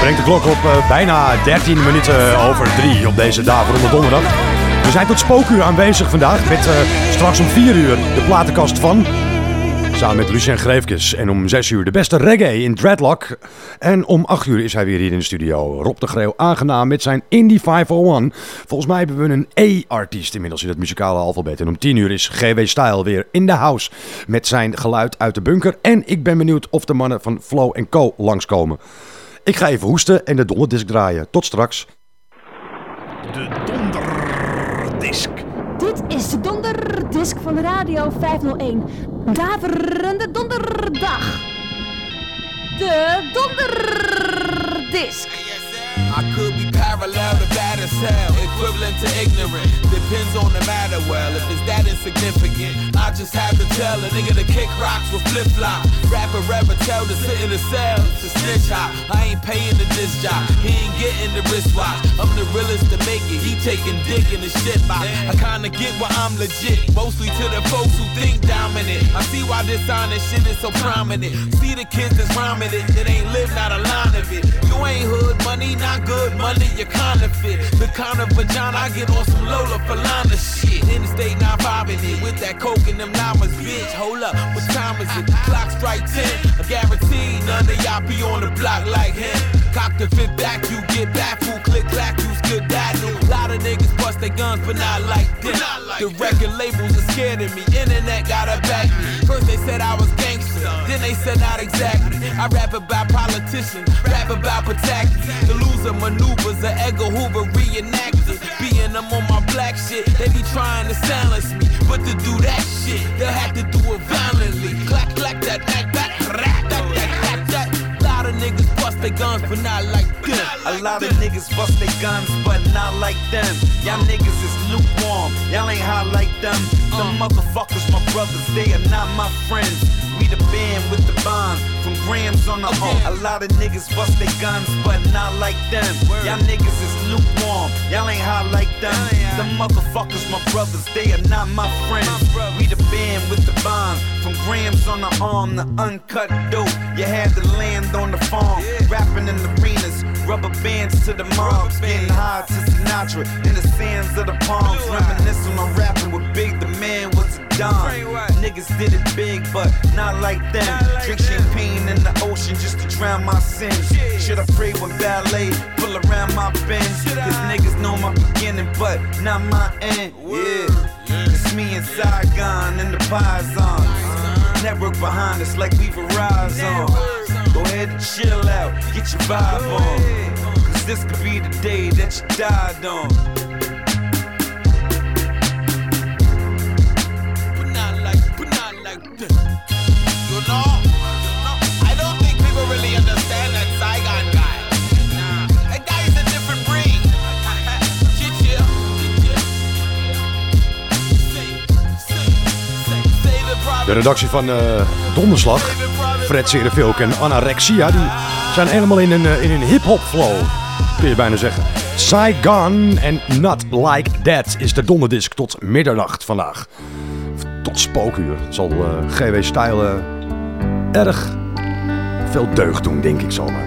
Speaker 3: Brengt de klok op eh, bijna 13 minuten over 3 op deze daverende donderdag. We zijn tot spookuur aanwezig vandaag met eh, straks om 4 uur de platenkast van... Samen met Lucien Greefkes. En om 6 uur de beste reggae in Dreadlock. En om 8 uur is hij weer hier in de studio. Rob de Greeuw aangenaam met zijn Indie 501. Volgens mij hebben we een E-artiest inmiddels in het muzikale alfabet. En om 10 uur is GW Style weer in de house. Met zijn geluid uit de bunker. En ik ben benieuwd of de mannen van Flow Co langskomen. Ik ga even hoesten en de donderdisc draaien. Tot straks.
Speaker 29: De donderdisc.
Speaker 13: Dit is de donderdisc van Radio 501. Daverende donderdag. De donderdisc.
Speaker 17: Parallel to bad as hell, equivalent to ignorant. Depends on the matter, well, if it's that insignificant, I just have to tell a nigga to kick rocks with flip flops. Rapper, rapper, tell to sit in the cell to snitch hop. I ain't paying the disc job, he ain't getting the wristwatch. I'm the realest to make it, he taking dick in the shit box. I kinda get why I'm legit, mostly to the folks who think dominant. I see why this honest shit is so prominent. See the kids that's rhyming it, that ain't live, not a line of it. You ain't hood money, not good money, you counterfeit. The kind of vagina I get on some Lola Falana shit. Interstate 95 in it with that coke and them llamas, bitch. Hold up, what time is it? Clock strike 10. I guarantee none of y'all be on the block like him. Cock the fit back, you get baffled. Click clack, you skedaddle. Lot of niggas bust their guns, but not like this. The record labels are scared of me. Internet gotta back me. First they said I was gangster, then they said not exactly. I rap about politicians, rap about protectors. The loser maneuvers, the Edgar Hoover reenactors. Being them on my black shit, they be trying to silence me. But to do that shit, they'll have to do it violently. Clack, clack, that, that, that, bust their guns, but not like them.
Speaker 24: A lot of niggas bust their guns, but not like them. Y'all niggas is lukewarm, y'all ain't hot like them. Them uh. motherfuckers, my brothers, they are not my friends. We the band with the bond, from grams on the home. A lot of niggas bust their guns, but not like them. Y'all niggas is lukewarm, y'all ain't hot like them. Them motherfuckers, my brothers, they are not my friends. We the band with the bond, from grams on the arm, the uncut dope. You had to land on the farm, rapping in the arenas, rubber bands to the moms, getting high to Sinatra in the sands of the palms, reminiscing on rapping with Big. The man was a don. Niggas did it big, but not like them. Drink champagne in the ocean just to drown my sins. Should I pray with ballet, pull around my bends? Cause niggas know my beginning, but not my end. Yeah, it's me and Saigon and the Pisons. Network behind us like we Verizon. Go ahead and chill out, get your vibe on. Cause this could be the day that you died on.
Speaker 17: but not like, but not like them. You know, I don't think people really understand that Saigon guy. Nah, that guy is a different breed. Shit, yeah. Say the problem.
Speaker 3: De redactie van eh, Donderslag, Fred Serevilk en Anorexia, die zijn helemaal in een, eh, in een hip-hop flow, kun je bijna zeggen. Saigon en Not Like That is de donderdisc tot middernacht vandaag. Tot spookuur. Het zal eh, GW Style eh, erg veel deugd doen, denk ik zomaar.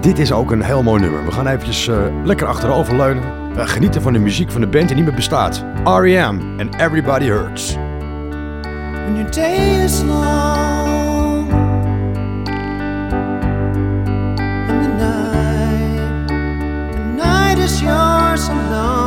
Speaker 3: Dit is ook een heel mooi nummer. We gaan eventjes eh, lekker achteroverleunen. Genieten van de muziek van de band die niet meer bestaat. R.E.M. en Everybody Hurts.
Speaker 30: When your day is long yours alone.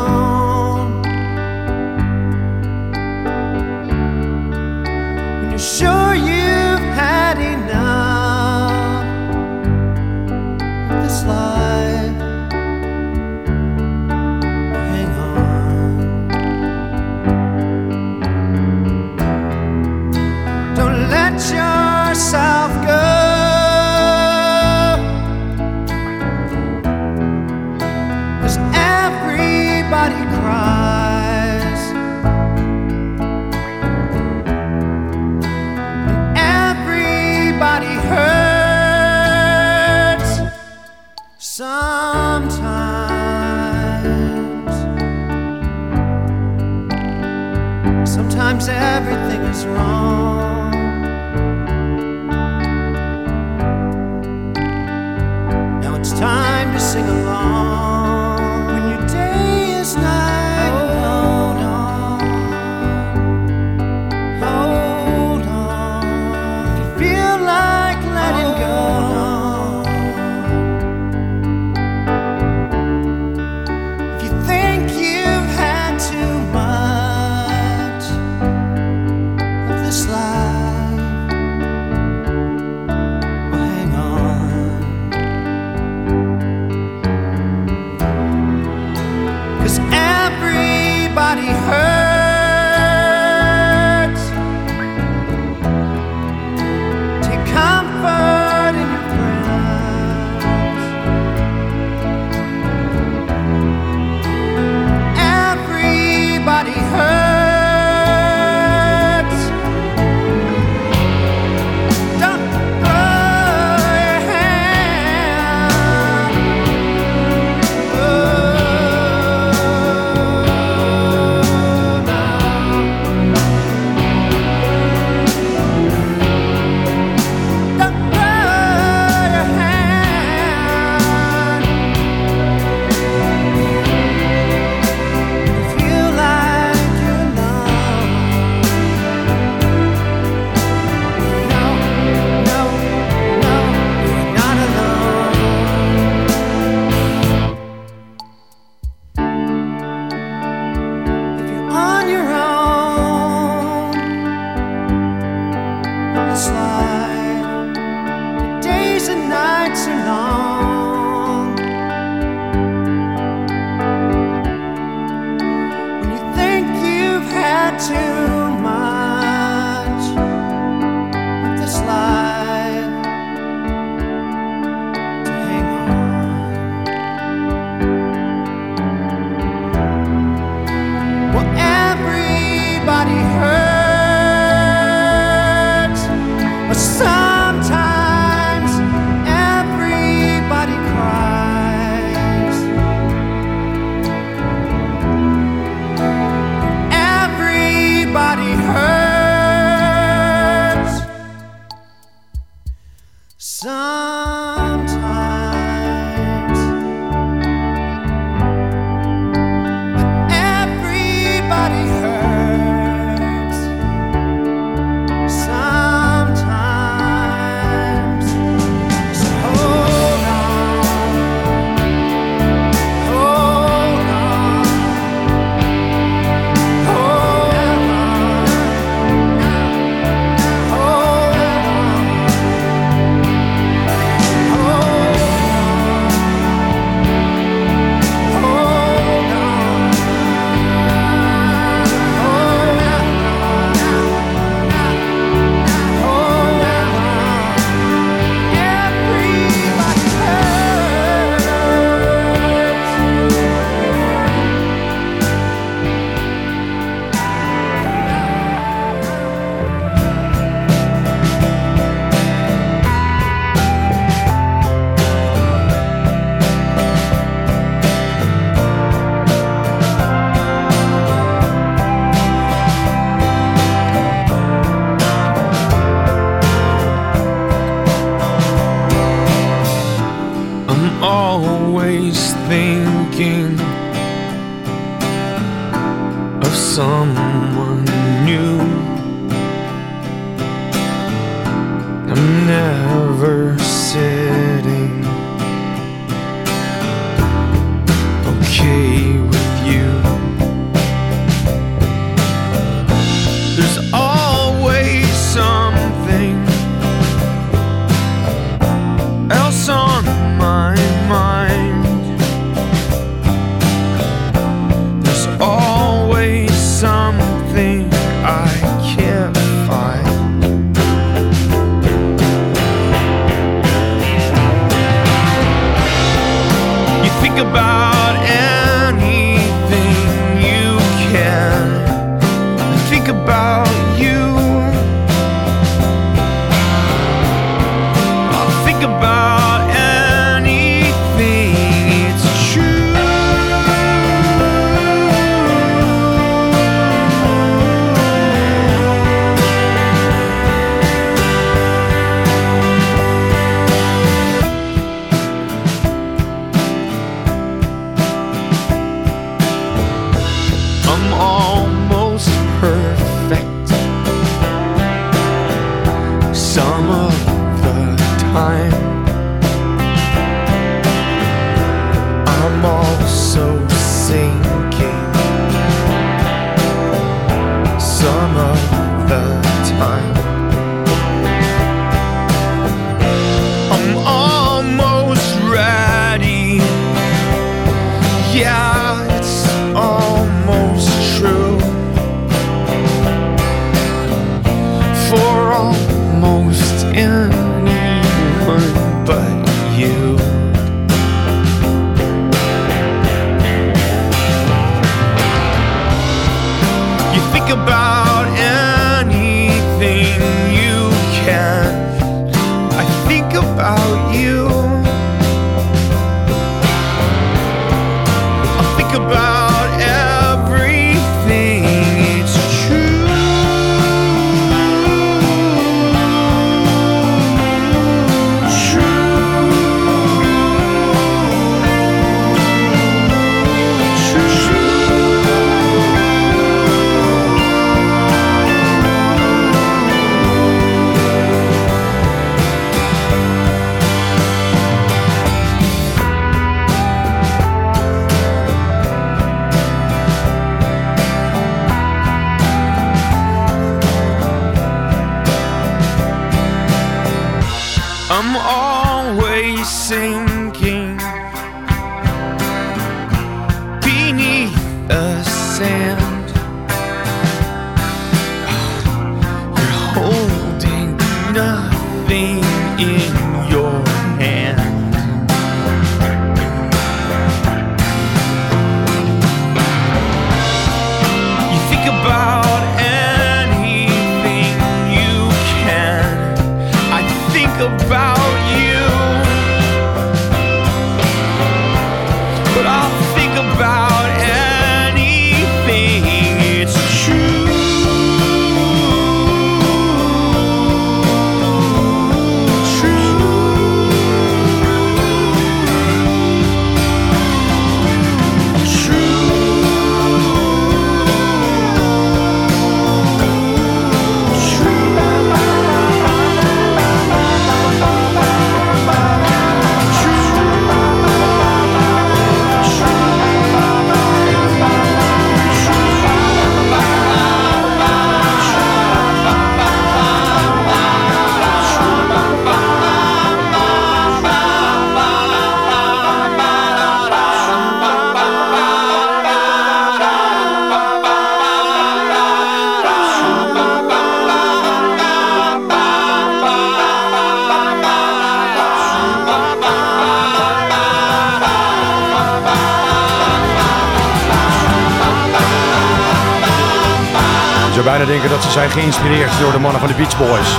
Speaker 3: Geïnspireerd door de mannen van de Beach Boys.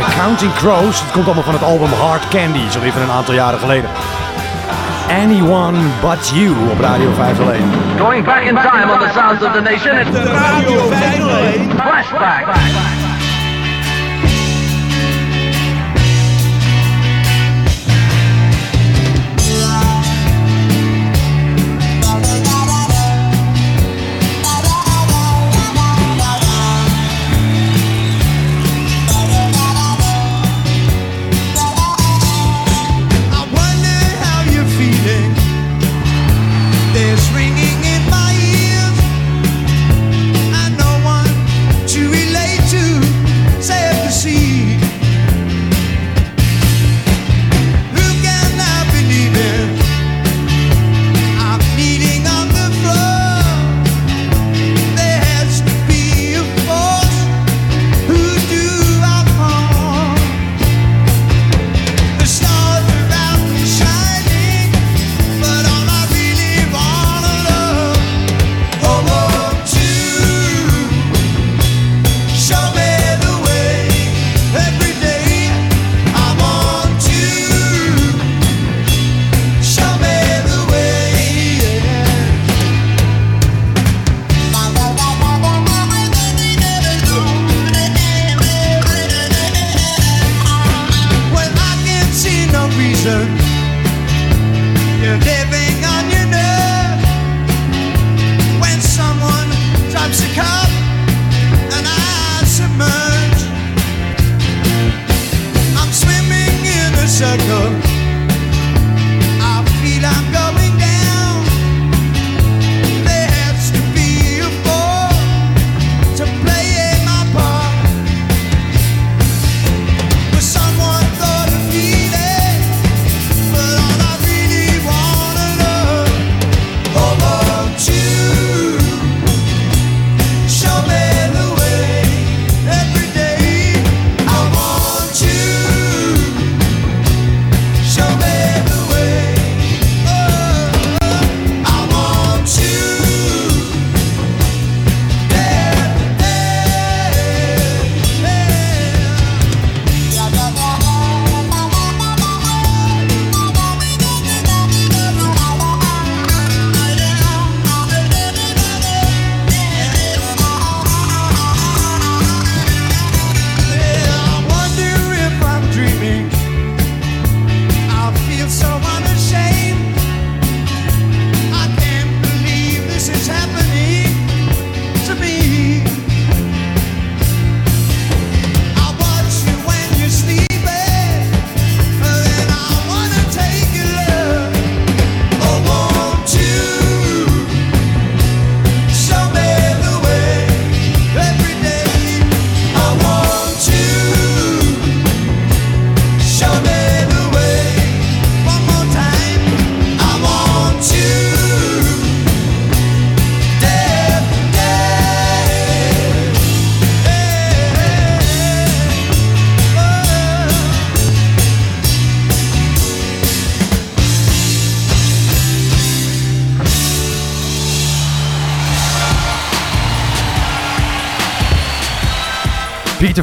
Speaker 3: The Counting Crows, het komt allemaal van het album Hard Candy, zo even een aantal jaren geleden. Anyone But You op Radio 501.
Speaker 30: Going back in time on the sounds of the nation. It's the Radio 501 Flashback.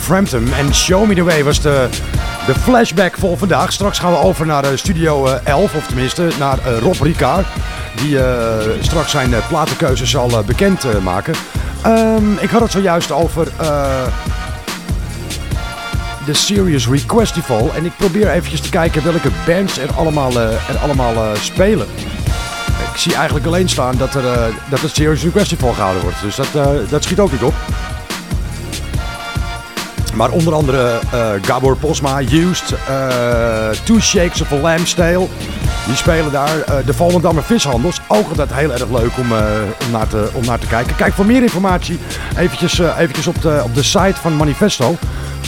Speaker 3: Peter Frampton en Show Me The Way was de, de flashback voor vandaag. Straks gaan we over naar eh, Studio eh, 11, of tenminste naar eh, Rob Ricard. Die eh, straks zijn eh, platenkeuze zal eh, bekend eh, maken. Ehm, ik had het zojuist over eh, de Serious Requestival. En ik probeer eventjes te kijken welke bands er allemaal, eh, er allemaal eh, spelen. Ik zie eigenlijk alleen staan dat, er, eh, dat het Serious Requestival gehouden wordt. Dus dat, eh, dat schiet ook niet op. Maar onder andere eh, Gabor Posma, Used, eh, Two Shakes of a Lamb's Tail. Die spelen daar. Eh, de Volendammer Vishandels. Ook altijd heel erg leuk om, om, naar te, om naar te kijken. Kijk voor meer informatie eventjes, eventjes op, de, op de site van Manifesto.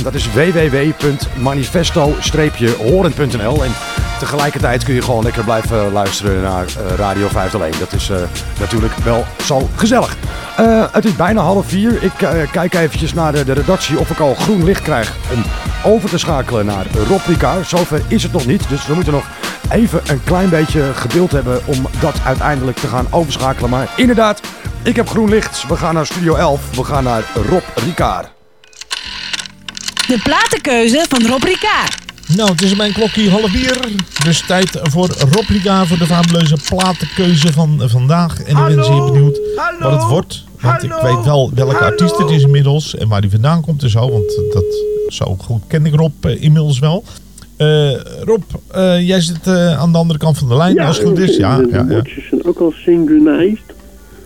Speaker 3: Dat is www.manifesto-horen.nl En tegelijkertijd kun je gewoon lekker blijven luisteren naar Radio 501. Dat is natuurlijk wel zo gezellig. Eh, het is bijna half vier. Ik eh, kijk eventjes naar de, redactie of ik al groen licht krijg om over te schakelen naar Rob Ricard. Zover is het nog niet, dus we moeten nog even een klein beetje geduld hebben om dat uiteindelijk te gaan overschakelen. Maar inderdaad, ik heb groen licht. We gaan naar Studio 11. We gaan naar Rob Ricard.
Speaker 31: De platenkeuze van Rob Ricard.
Speaker 1: Nou, het is mijn klokje half bier. Dus tijd voor Rob Ricard voor de fabuleuze platenkeuze van vandaag. En ik ben zeer benieuwd wat het wordt. Want ik weet wel welke artiest het is inmiddels. En waar die vandaan komt en zo. Want dat zo goed ken ik Rob eh, inmiddels wel. Eh, Rob, eh, jij zit aan de andere kant van de lijn als het goed is. Ja,
Speaker 5: de,
Speaker 1: ja,
Speaker 5: zijn ook al synchronized.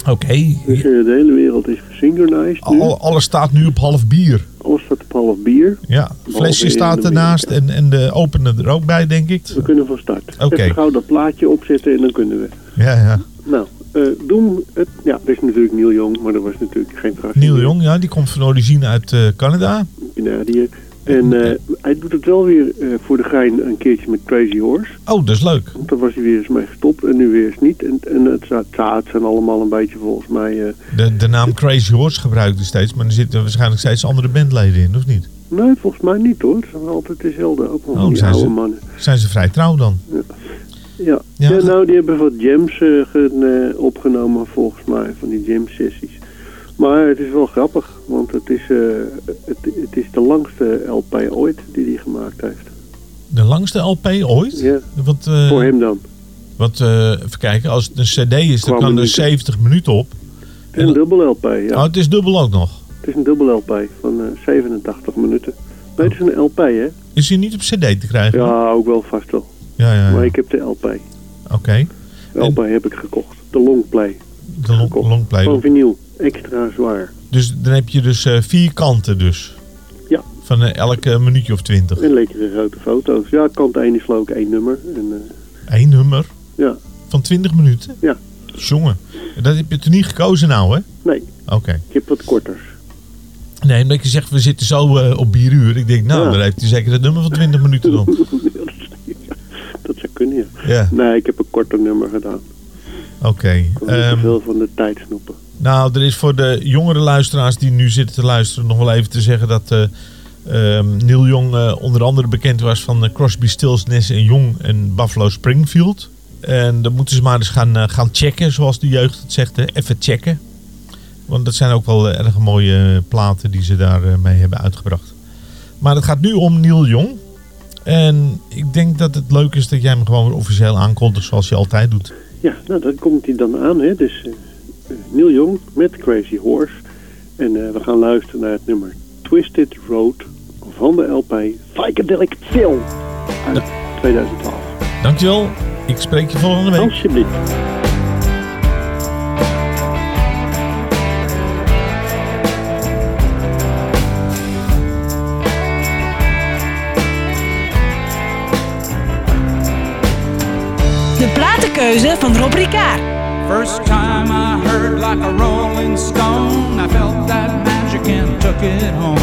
Speaker 1: Oké.
Speaker 5: Dus de hele wereld is gesynchronized.
Speaker 1: Al, alles staat nu op half bier.
Speaker 5: Alles staat op half bier.
Speaker 1: Ja, flesje staat ernaast en, en de opener er ook bij, denk ik.
Speaker 5: We kunnen van start.
Speaker 1: Oké.
Speaker 5: Even gauw dat plaatje opzetten en dan kunnen we.
Speaker 1: Ja, ja.
Speaker 5: Nou, eh Doem, het, ja, dat is natuurlijk Neil Young, maar dat was natuurlijk geen verrassing.
Speaker 1: Neil Young, ja, die komt van origine uit eh, Canada.
Speaker 5: Canadiër. En eh, hij doet het wel weer eh, voor de gein een keertje met Crazy Horse.
Speaker 1: Oh, dat is leuk.
Speaker 5: Want daar was hij weer eens mee gestopt en nu weer eens niet. En, en het, ja, het zijn allemaal een beetje volgens mij... eh,
Speaker 1: De, de naam Crazy Horse gebruikt hij steeds, maar er zitten waarschijnlijk steeds andere bandleden in, of niet?
Speaker 5: nee, volgens mij niet hoor. Het zijn altijd dezelfde. Ook wel
Speaker 1: Oh,
Speaker 5: die
Speaker 1: zijn
Speaker 5: oude
Speaker 1: ze,
Speaker 5: mannen.
Speaker 1: zijn ze vrij trouw dan?
Speaker 5: Ja.
Speaker 1: Ja,
Speaker 5: Ja, nou, die hebben wat jams ge- opgenomen volgens mij, van die jam sessies. Maar het is wel grappig, want het is, eh, het, het is de langste LP ooit die hij gemaakt heeft.
Speaker 1: De langste LP ooit?
Speaker 5: Ja,
Speaker 1: Wat, eh,
Speaker 5: voor hem dan.
Speaker 1: Wat, eh, even kijken, als het een cd is, dan kan er
Speaker 5: minuten.
Speaker 1: 70 minuten op.
Speaker 5: Het is een dubbel LP, ja.
Speaker 1: Oh, het is dubbel ook nog.
Speaker 5: Het is een dubbel LP van eh, 87 minuten. Nee, het is een LP, hè?
Speaker 1: Is hij niet op cd te krijgen?
Speaker 5: Ja, ook wel vast wel.
Speaker 1: Ja, ja, ja.
Speaker 5: Maar ik heb de LP.
Speaker 1: Oké.
Speaker 5: LP heb ik gekocht. De longplay.
Speaker 1: De long, longplay.
Speaker 5: Van vinyl. Extra zwaar.
Speaker 1: Dus dan heb je dus eh, vier kanten dus.
Speaker 5: Ja.
Speaker 1: Van eh, elke minuutje of twintig.
Speaker 5: En lekkere grote foto's. Ja, kant 1 is geloof ik één nummer. En, eh,
Speaker 1: Eén nummer
Speaker 5: ja.
Speaker 1: van 20 minuten?
Speaker 5: Ja.
Speaker 1: Jongen, dat heb je toch niet gekozen nou, hè?
Speaker 5: Nee.
Speaker 1: Oké.
Speaker 5: Ik heb wat korters.
Speaker 1: Nee, omdat je zegt, we zitten zo eh, op bieruur. Ik denk, nou,
Speaker 5: Ja.
Speaker 1: dan heeft hij zeker het nummer van 20 minuten dan.
Speaker 5: Dat zou kunnen, ja.
Speaker 1: Ja.
Speaker 5: Nee, ik heb een korter nummer gedaan.
Speaker 1: Oké.
Speaker 5: Ik wil niet te
Speaker 1: ehm,
Speaker 5: veel van de tijd snoepen.
Speaker 1: Nou, er is voor de jongere luisteraars die nu zitten te luisteren nog wel even te zeggen dat ehm, Neil Young eh, onder andere bekend was van eh, Crosby, Stills, Nash en Young en Buffalo Springfield. En dan moeten ze maar eens gaan, gaan checken, zoals de jeugd het zegt. Even checken. Want dat zijn ook wel erg mooie platen die ze daarmee mee hebben uitgebracht. Maar het gaat nu om Neil Young. En ik denk dat het leuk is dat jij hem gewoon weer officieel aankondigt zoals je altijd doet.
Speaker 5: Ja, nou, dat komt hij dan aan, hè. Dus Neil Young met Crazy Horse. En eh, we gaan luisteren naar het nummer Twisted Road van de LP Psychedelic Film uit 2012.
Speaker 1: Dankjewel. Ik spreek je volgende week.
Speaker 5: Alsjeblieft.
Speaker 31: De platenkeuze van Rob Ricard.
Speaker 32: First time I heard like a rolling stone, I felt that magic and took it home.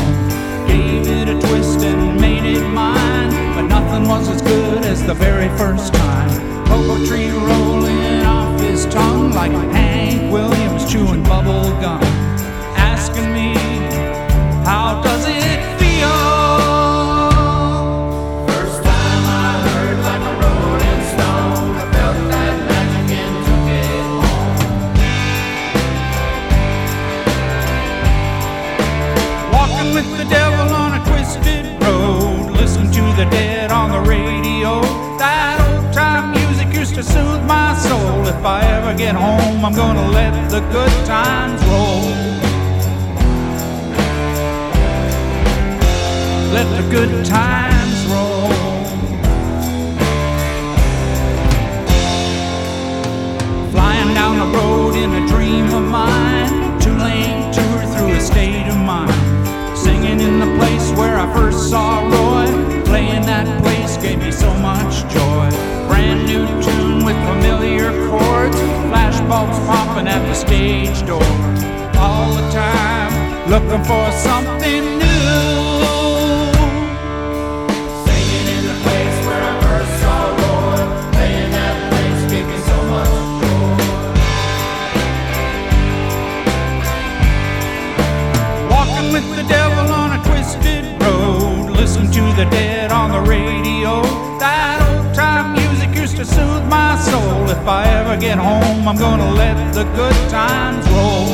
Speaker 32: Gave it a twist and made it mine, but nothing was as good as the very first time. Cocoa tree rolling off his tongue like Hank Williams chewing bubble gum. Asking me, how does it soul. If I ever get home, I'm gonna let the good times roll. Let the good times roll. Flying down the road in a dream of mine. Two lane tour through a state of mind. Singing in the place where I first saw Roy. Playing that place gave me so much joy. Brand new Flashbulbs popping at the stage door. All the time looking for something new. If I ever get home, I'm gonna let the good times roll.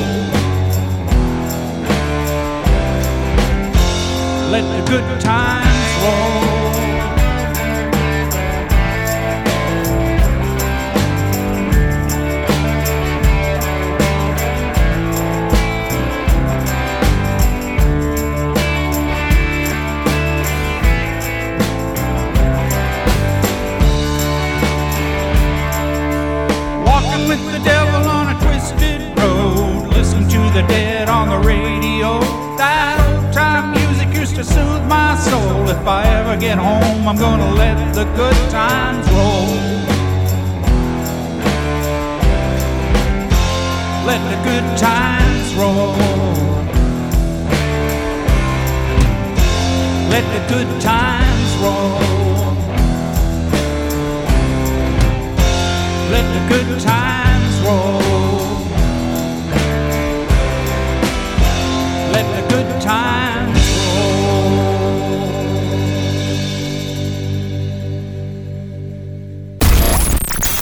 Speaker 32: Let the good times roll. To soothe my soul. If I ever get home, I'm gonna let the good times roll. Let the good times roll. Let the good times roll. Let the good times roll. Let the good times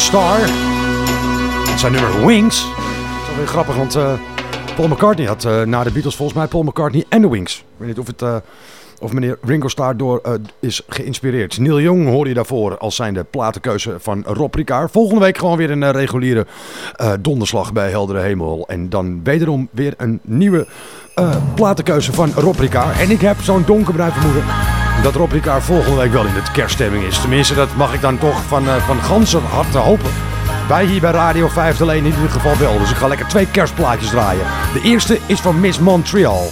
Speaker 7: Starr. Zijn nummer Wings. Dat is wel weer grappig, want eh, Paul McCartney had eh, na de Beatles volgens mij Paul McCartney en de Wings. Ik weet niet of, het, eh, of meneer Ringo Starr door is geïnspireerd. Neil Young hoorde je daarvoor als zijnde platenkeuze van Rob Ricard. Volgende week gewoon weer een reguliere donderslag bij Heldere Hemel. En dan wederom weer een nieuwe platenkeuze van Rob Ricard. En ik heb zo'n donkerbruin vermoeden dat Rob Ricard volgende week wel in de kerststemming is. Tenminste, dat mag ik dan toch van, eh, van ganser harte hopen. Wij hier bij Radio 5 alleen in ieder geval wel. Dus ik ga lekker twee kerstplaatjes draaien. De eerste is van Miss Montreal.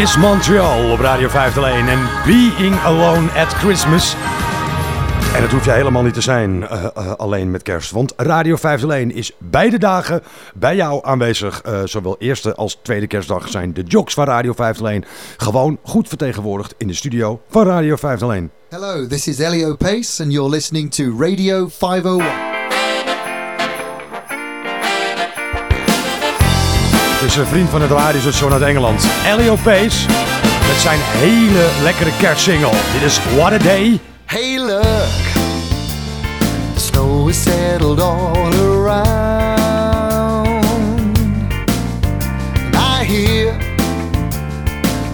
Speaker 7: Miss Montreal op Radio 501 en Being Alone at Christmas. En dat hoef je helemaal niet te zijn eh, eh, alleen met kerst. Want Radio 501 is beide dagen bij jou aanwezig. Eh, zowel eerste als tweede kerstdag zijn de jocks van Radio 501 gewoon goed vertegenwoordigd in de studio van Radio 501.
Speaker 6: Hello, this is Elio Pace, and you're listening to Radio 501.
Speaker 7: Is een vriend van het radiostation uit Engeland, Elio Pace. Met zijn hele lekkere kerstsingle. Dit is What a Day.
Speaker 6: Hey, look, the snow is settled all around. And I hear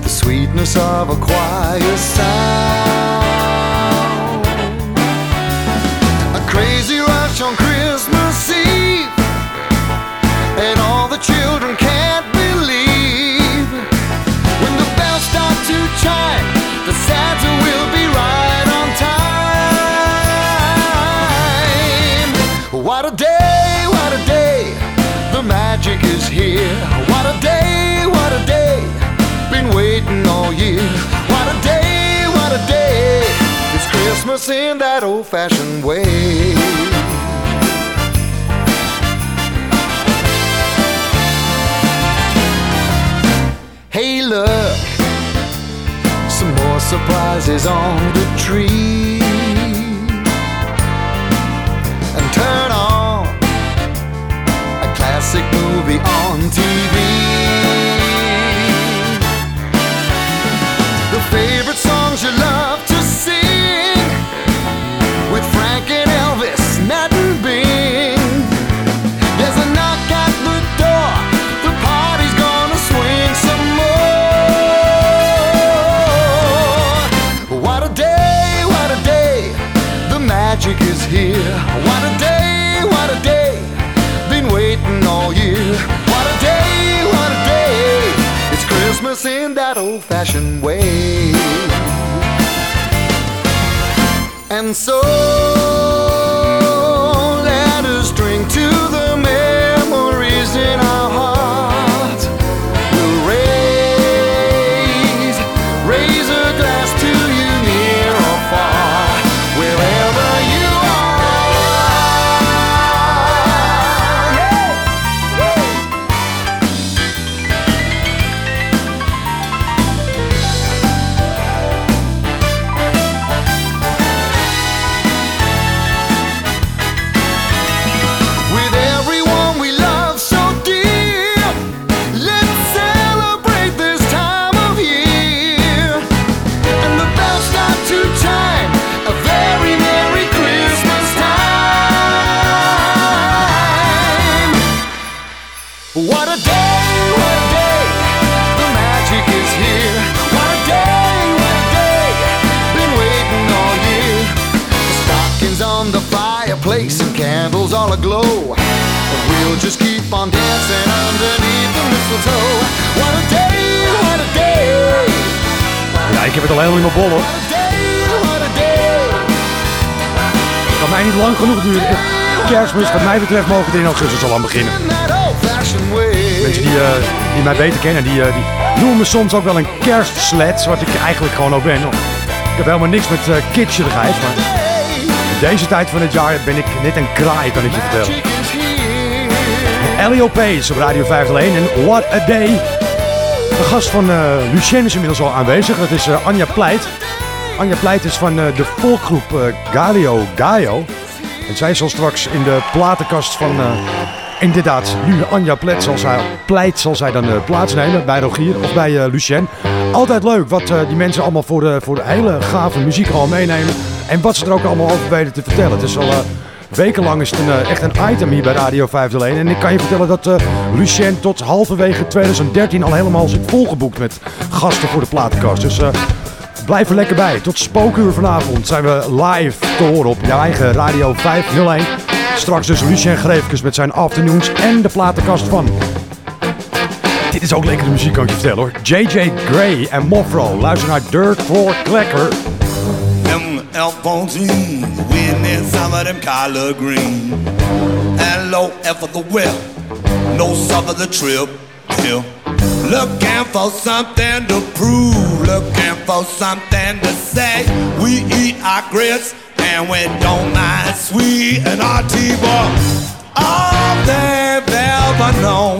Speaker 6: the sweetness of a choir sound. All year. What a day, what a day, it's Christmas in that old fashioned way. Hey, look, some more surprises on the tree. And turn on a classic movie on TV. Christmas in that old fashioned way. And so What a day, what a day, the magic is here. What a day, what a day, been waiting all year. The stockings on the fireplace and candles all aglow. We'll just keep on dancing underneath the mistletoe. What a day, what a day.
Speaker 3: Ja, ik heb het al helemaal in mijn bol hoor. Het kan mij niet lang genoeg duren. Kerstmis, wat mij betreft, mogen het in augustus al aan beginnen. Mensen die, eh, die mij beter kennen, die, eh, die noemen me soms ook wel een kerstsled, wat ik eigenlijk gewoon ook ben. Ik heb helemaal niks met uh, kitschigheid, maar in deze tijd van het jaar ben ik net een kraai, kan ik je vertellen. Elio Pace op Radio 501 en What a Day. De gast van eh Lucien is inmiddels al aanwezig, dat is eh, Anja Pleit. Anja Pleit is van eh, de volkgroep eh, Galio Gaio. En zij zal straks in de platenkast van... inderdaad, nu Anja Pleit zal zij, Pleit zal zij dan eh, plaatsnemen bij Rogier of bij eh, Lucien. Altijd leuk wat eh, die mensen allemaal voor de, voor de hele gave muziek al meenemen. En wat ze er ook allemaal over weten te vertellen. Het is al... Wekenlang is het een, echt een item hier bij Radio 501. En ik kan je vertellen dat Lucien tot halverwege 2013 al helemaal zit volgeboekt met gasten voor de platenkast. Dus blijf er lekker bij. Tot spookuur vanavond zijn we live te horen op jouw eigen Radio 501. Straks dus Lucien Greefkes met zijn afternoons en de platenkast van. Dit is ook lekkere muziek, kan je vertellen hoor. JJ Gray en Mofro. Luister naar Dirt Floor Klekker.
Speaker 24: Them Alphonsine, winning some of them collard green. Low F of the whip, no of the trip. Hill. Looking for something to prove, looking for something to say. We eat our grits and we don't mind sweet and our T-bar. All they've ever known,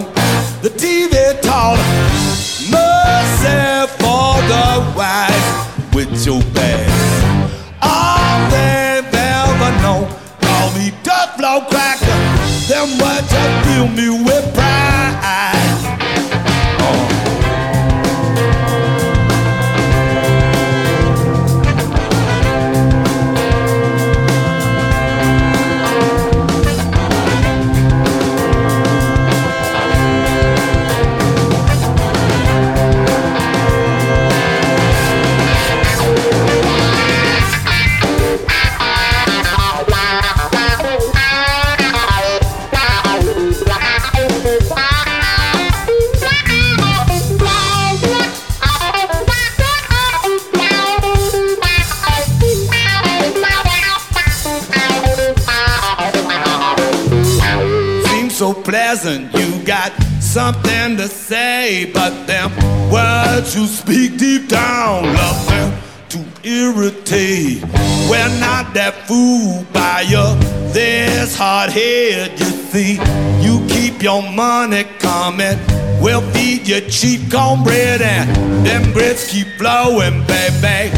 Speaker 24: the TV taught mercy for the wise with your bag. All they've ever known, call me Flow Cracker, them words that fill me with pride. Pleasant. You got something to say, but them words you speak deep down, love them to irritate. We're not that fooled by your this hard head, you see. You keep your money coming. We'll feed you cheap cornbread and them grits keep flowing, baby.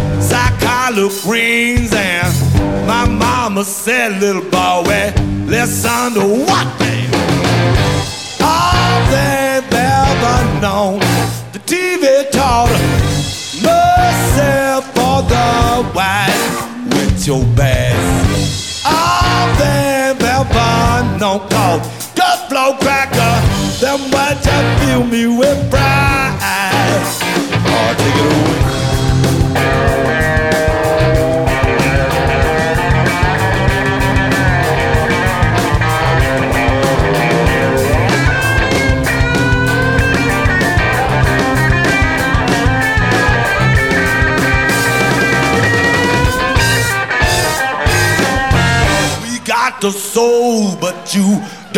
Speaker 24: Collard greens and my mama said, little boy, listen to what they ever known. The TV taught mercy for the white with your best. All they've ever known called gut flow cracker. Them words just fill me with pride.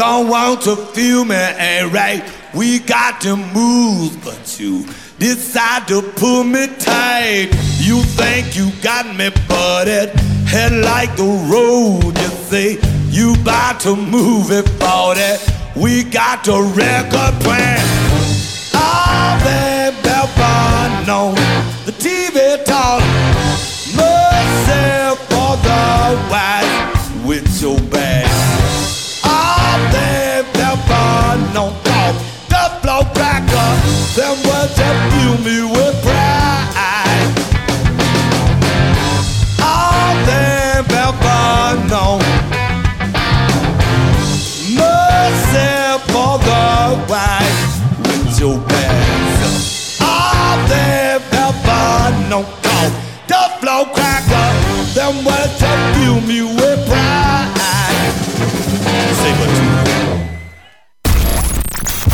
Speaker 24: Don't want to feel me, ain't right? We got to move, but you decide to pull me tight. You think you got me but it head like the road. You say you about to move it for that. We got the record plan. All they ever Them words that fill me with pride. All known. Mercy for the with your. All known the flow cracker. Them words that fill me with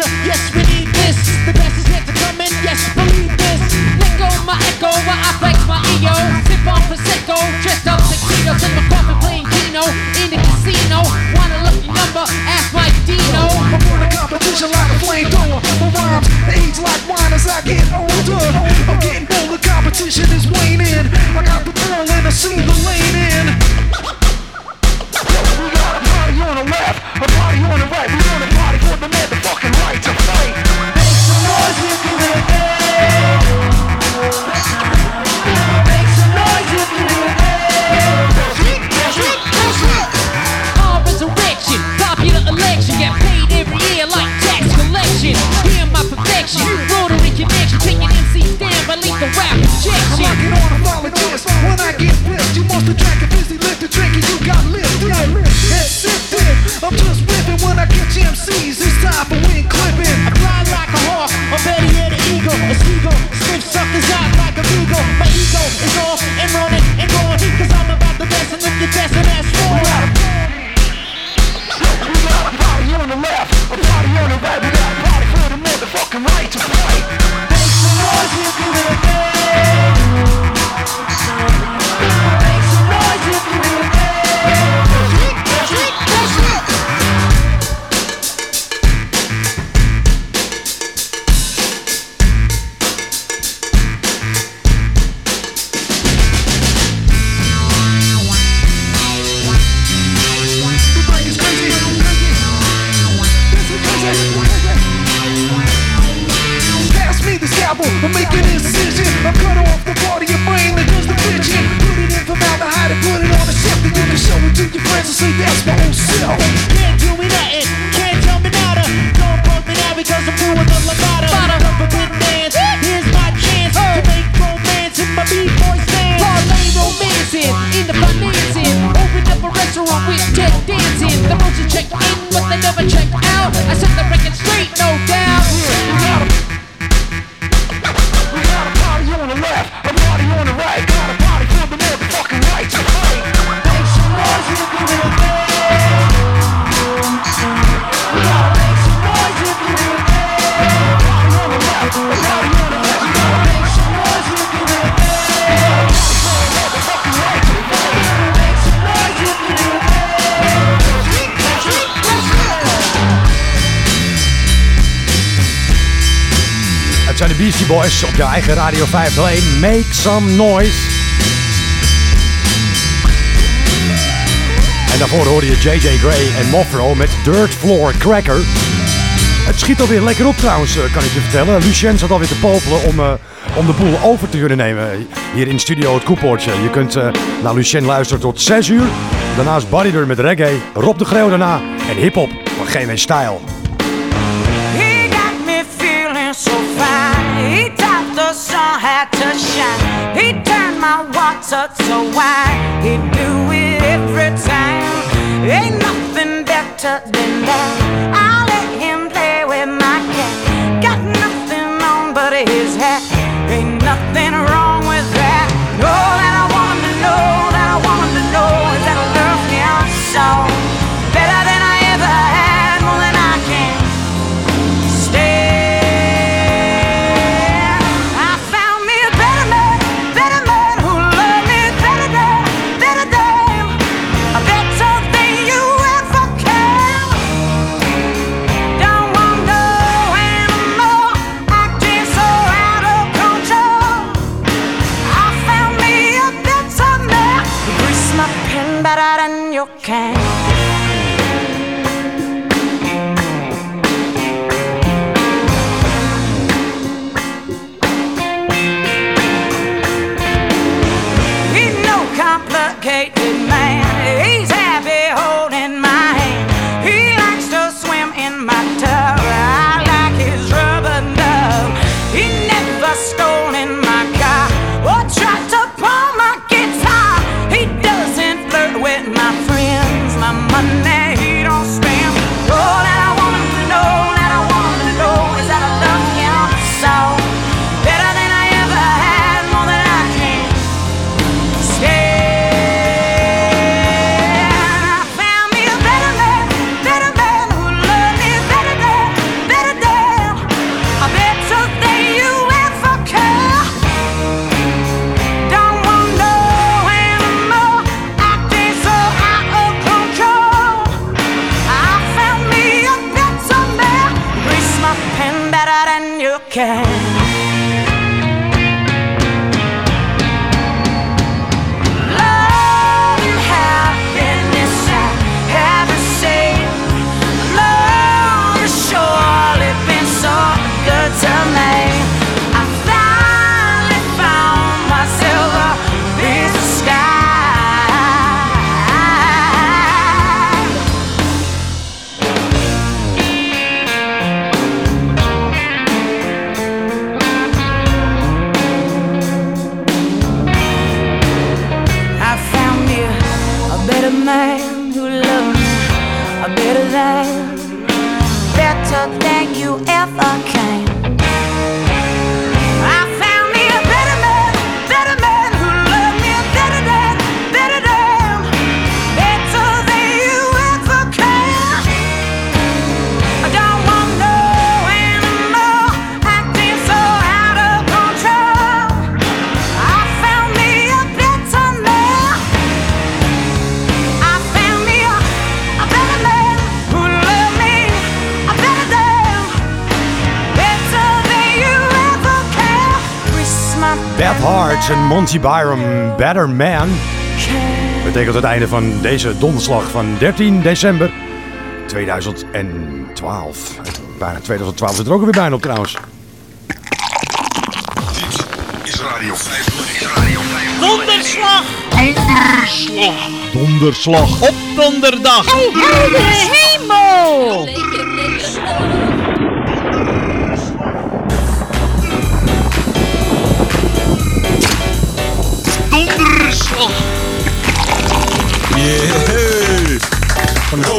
Speaker 24: culture. Yes, we need this. The best is yet to come in. Yes, believe this. Let go my echo while I flex my ego. Sip on prosecco, dressed
Speaker 33: up tuxedos in my coffee, playing Keno in the casino. Want a lucky
Speaker 34: number? Ask my Dino. I'm on a competition like a flamethrower. My rhymes age like wine as I get older. I'm getting bold. The competition is waning. I got the ball and a single lane in. We got a party on the left, a party on the right. We want a party for the motherfucking. MCs, time for wind clipping. I fly like a hawk, or better yet, an eagle. A seagull, sniff suckers out like
Speaker 35: a beagle. My ego is off and running and gone. Cause I'm about
Speaker 34: the best and lift the best and that's for We got a party on the left, a party on the right. We got a party for the motherfucking right to fight. Make some noise
Speaker 3: you're the man. Oh. Boys op je eigen Radio 501. Make some noise. En daarvoor hoorde je JJ Gray en Mofro met Dirt Floor Cracker. Het schiet alweer lekker op trouwens, eh, kan ik je vertellen. Lucien zat alweer te popelen om, eh, om de boel over te kunnen nemen. Eh, hier in studio het koepoortje. Je kunt naar Lucien luisteren tot 6 uur. Daarnaast Barry met reggae. Rob de Greuw daarna. En hip-hop van GW Style.
Speaker 10: concert, so why he do it every time? Ain't nothing better than that. I let him play with my cat. Got nothing on but his hat.
Speaker 3: Quincy Byron, Better Man. Betekent het einde van deze donderslag van 13 december 2012. Bijna 2012 zit er ook weer bijna op trouwens.
Speaker 28: Dit is Radio 501.
Speaker 34: Donderslag!
Speaker 28: Donderslag!
Speaker 12: Donderslag!
Speaker 34: Op donderdag!
Speaker 30: Hey, hey, hemel!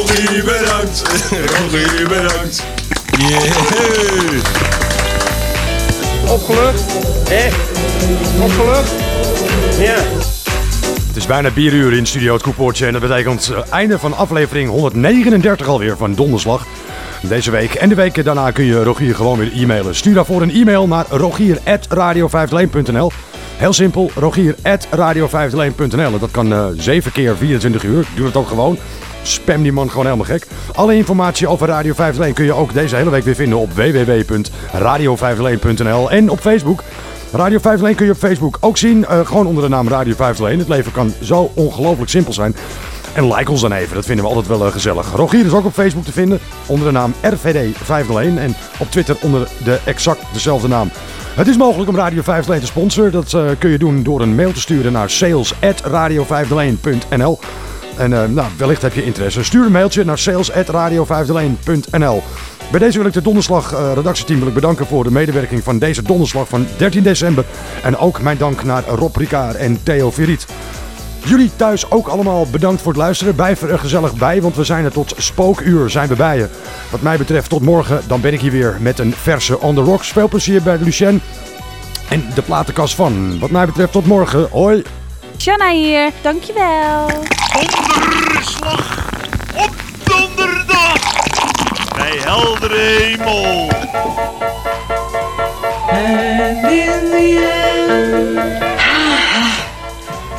Speaker 36: Rogier, bedankt.
Speaker 24: Rogier, bedankt.
Speaker 12: Yeah.
Speaker 36: Opgelucht? Hé? Opgelucht? Ja.
Speaker 3: Het is bijna 4 uur in Studio Het Koepoortje en dat betekent het einde van aflevering 139 alweer van Donderslag. Deze week en de weken daarna kun je Rogier gewoon weer e-mailen. Stuur daarvoor een e-mail naar rogier.radio5leen.nl Heel simpel, rogier.radio5leen.nl Dat kan eh, 7 keer 24 uur, doe het ook gewoon. Spam die man gewoon helemaal gek. Alle informatie over Radio 501 kun je ook deze hele week weer vinden op www.radio501.nl en op Facebook. Radio 501 kun je op Facebook ook zien. eh, gewoon onder de naam Radio 501. Het leven kan zo ongelooflijk simpel zijn. En like ons dan even, dat vinden we altijd wel eh, gezellig. Rogier is ook op Facebook te vinden onder de naam RVD 501 en op Twitter onder de exact dezelfde naam. Het is mogelijk om Radio 501 te sponsoren. Dat eh, kun je doen door een mail te sturen naar sales.radio501.nl En eh, nou, wellicht heb je interesse. Stuur een mailtje naar sales.radio501.nl Bij deze wil ik de Donderslag eh, redactieteam wil ik bedanken voor de medewerking van deze Donderslag van 13 december. En ook mijn dank naar Rob Ricard en Theo Verriet. Jullie thuis ook allemaal bedankt voor het luisteren. Blijf er gezellig bij, want we zijn er tot spookuur zijn we bij je. Wat mij betreft tot morgen, dan ben ik hier weer met een verse On The Rocks. Veel plezier bij Lucien en de platenkast van. Wat mij betreft tot morgen. Hoi.
Speaker 13: Shanna hier, dankjewel.
Speaker 12: Donderslag op donderdag bij heldere hemel.
Speaker 37: And in the end.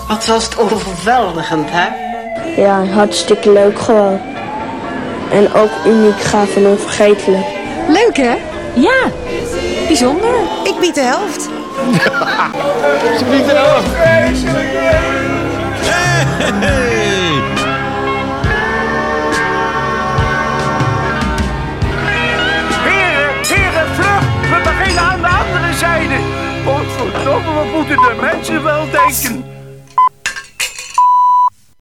Speaker 37: Wat was het overweldigend, hè?
Speaker 38: Ja, hartstikke leuk gewoon. En ook uniek, gaaf en onvergetelijk.
Speaker 39: Leuk hè? Ja, bijzonder. Ik bied de helft.
Speaker 36: Ze biedt er helft.
Speaker 34: Heren, heren, vlug! We beginnen aan de andere zijde. Godverdomme, wat moeten de mensen wel denken?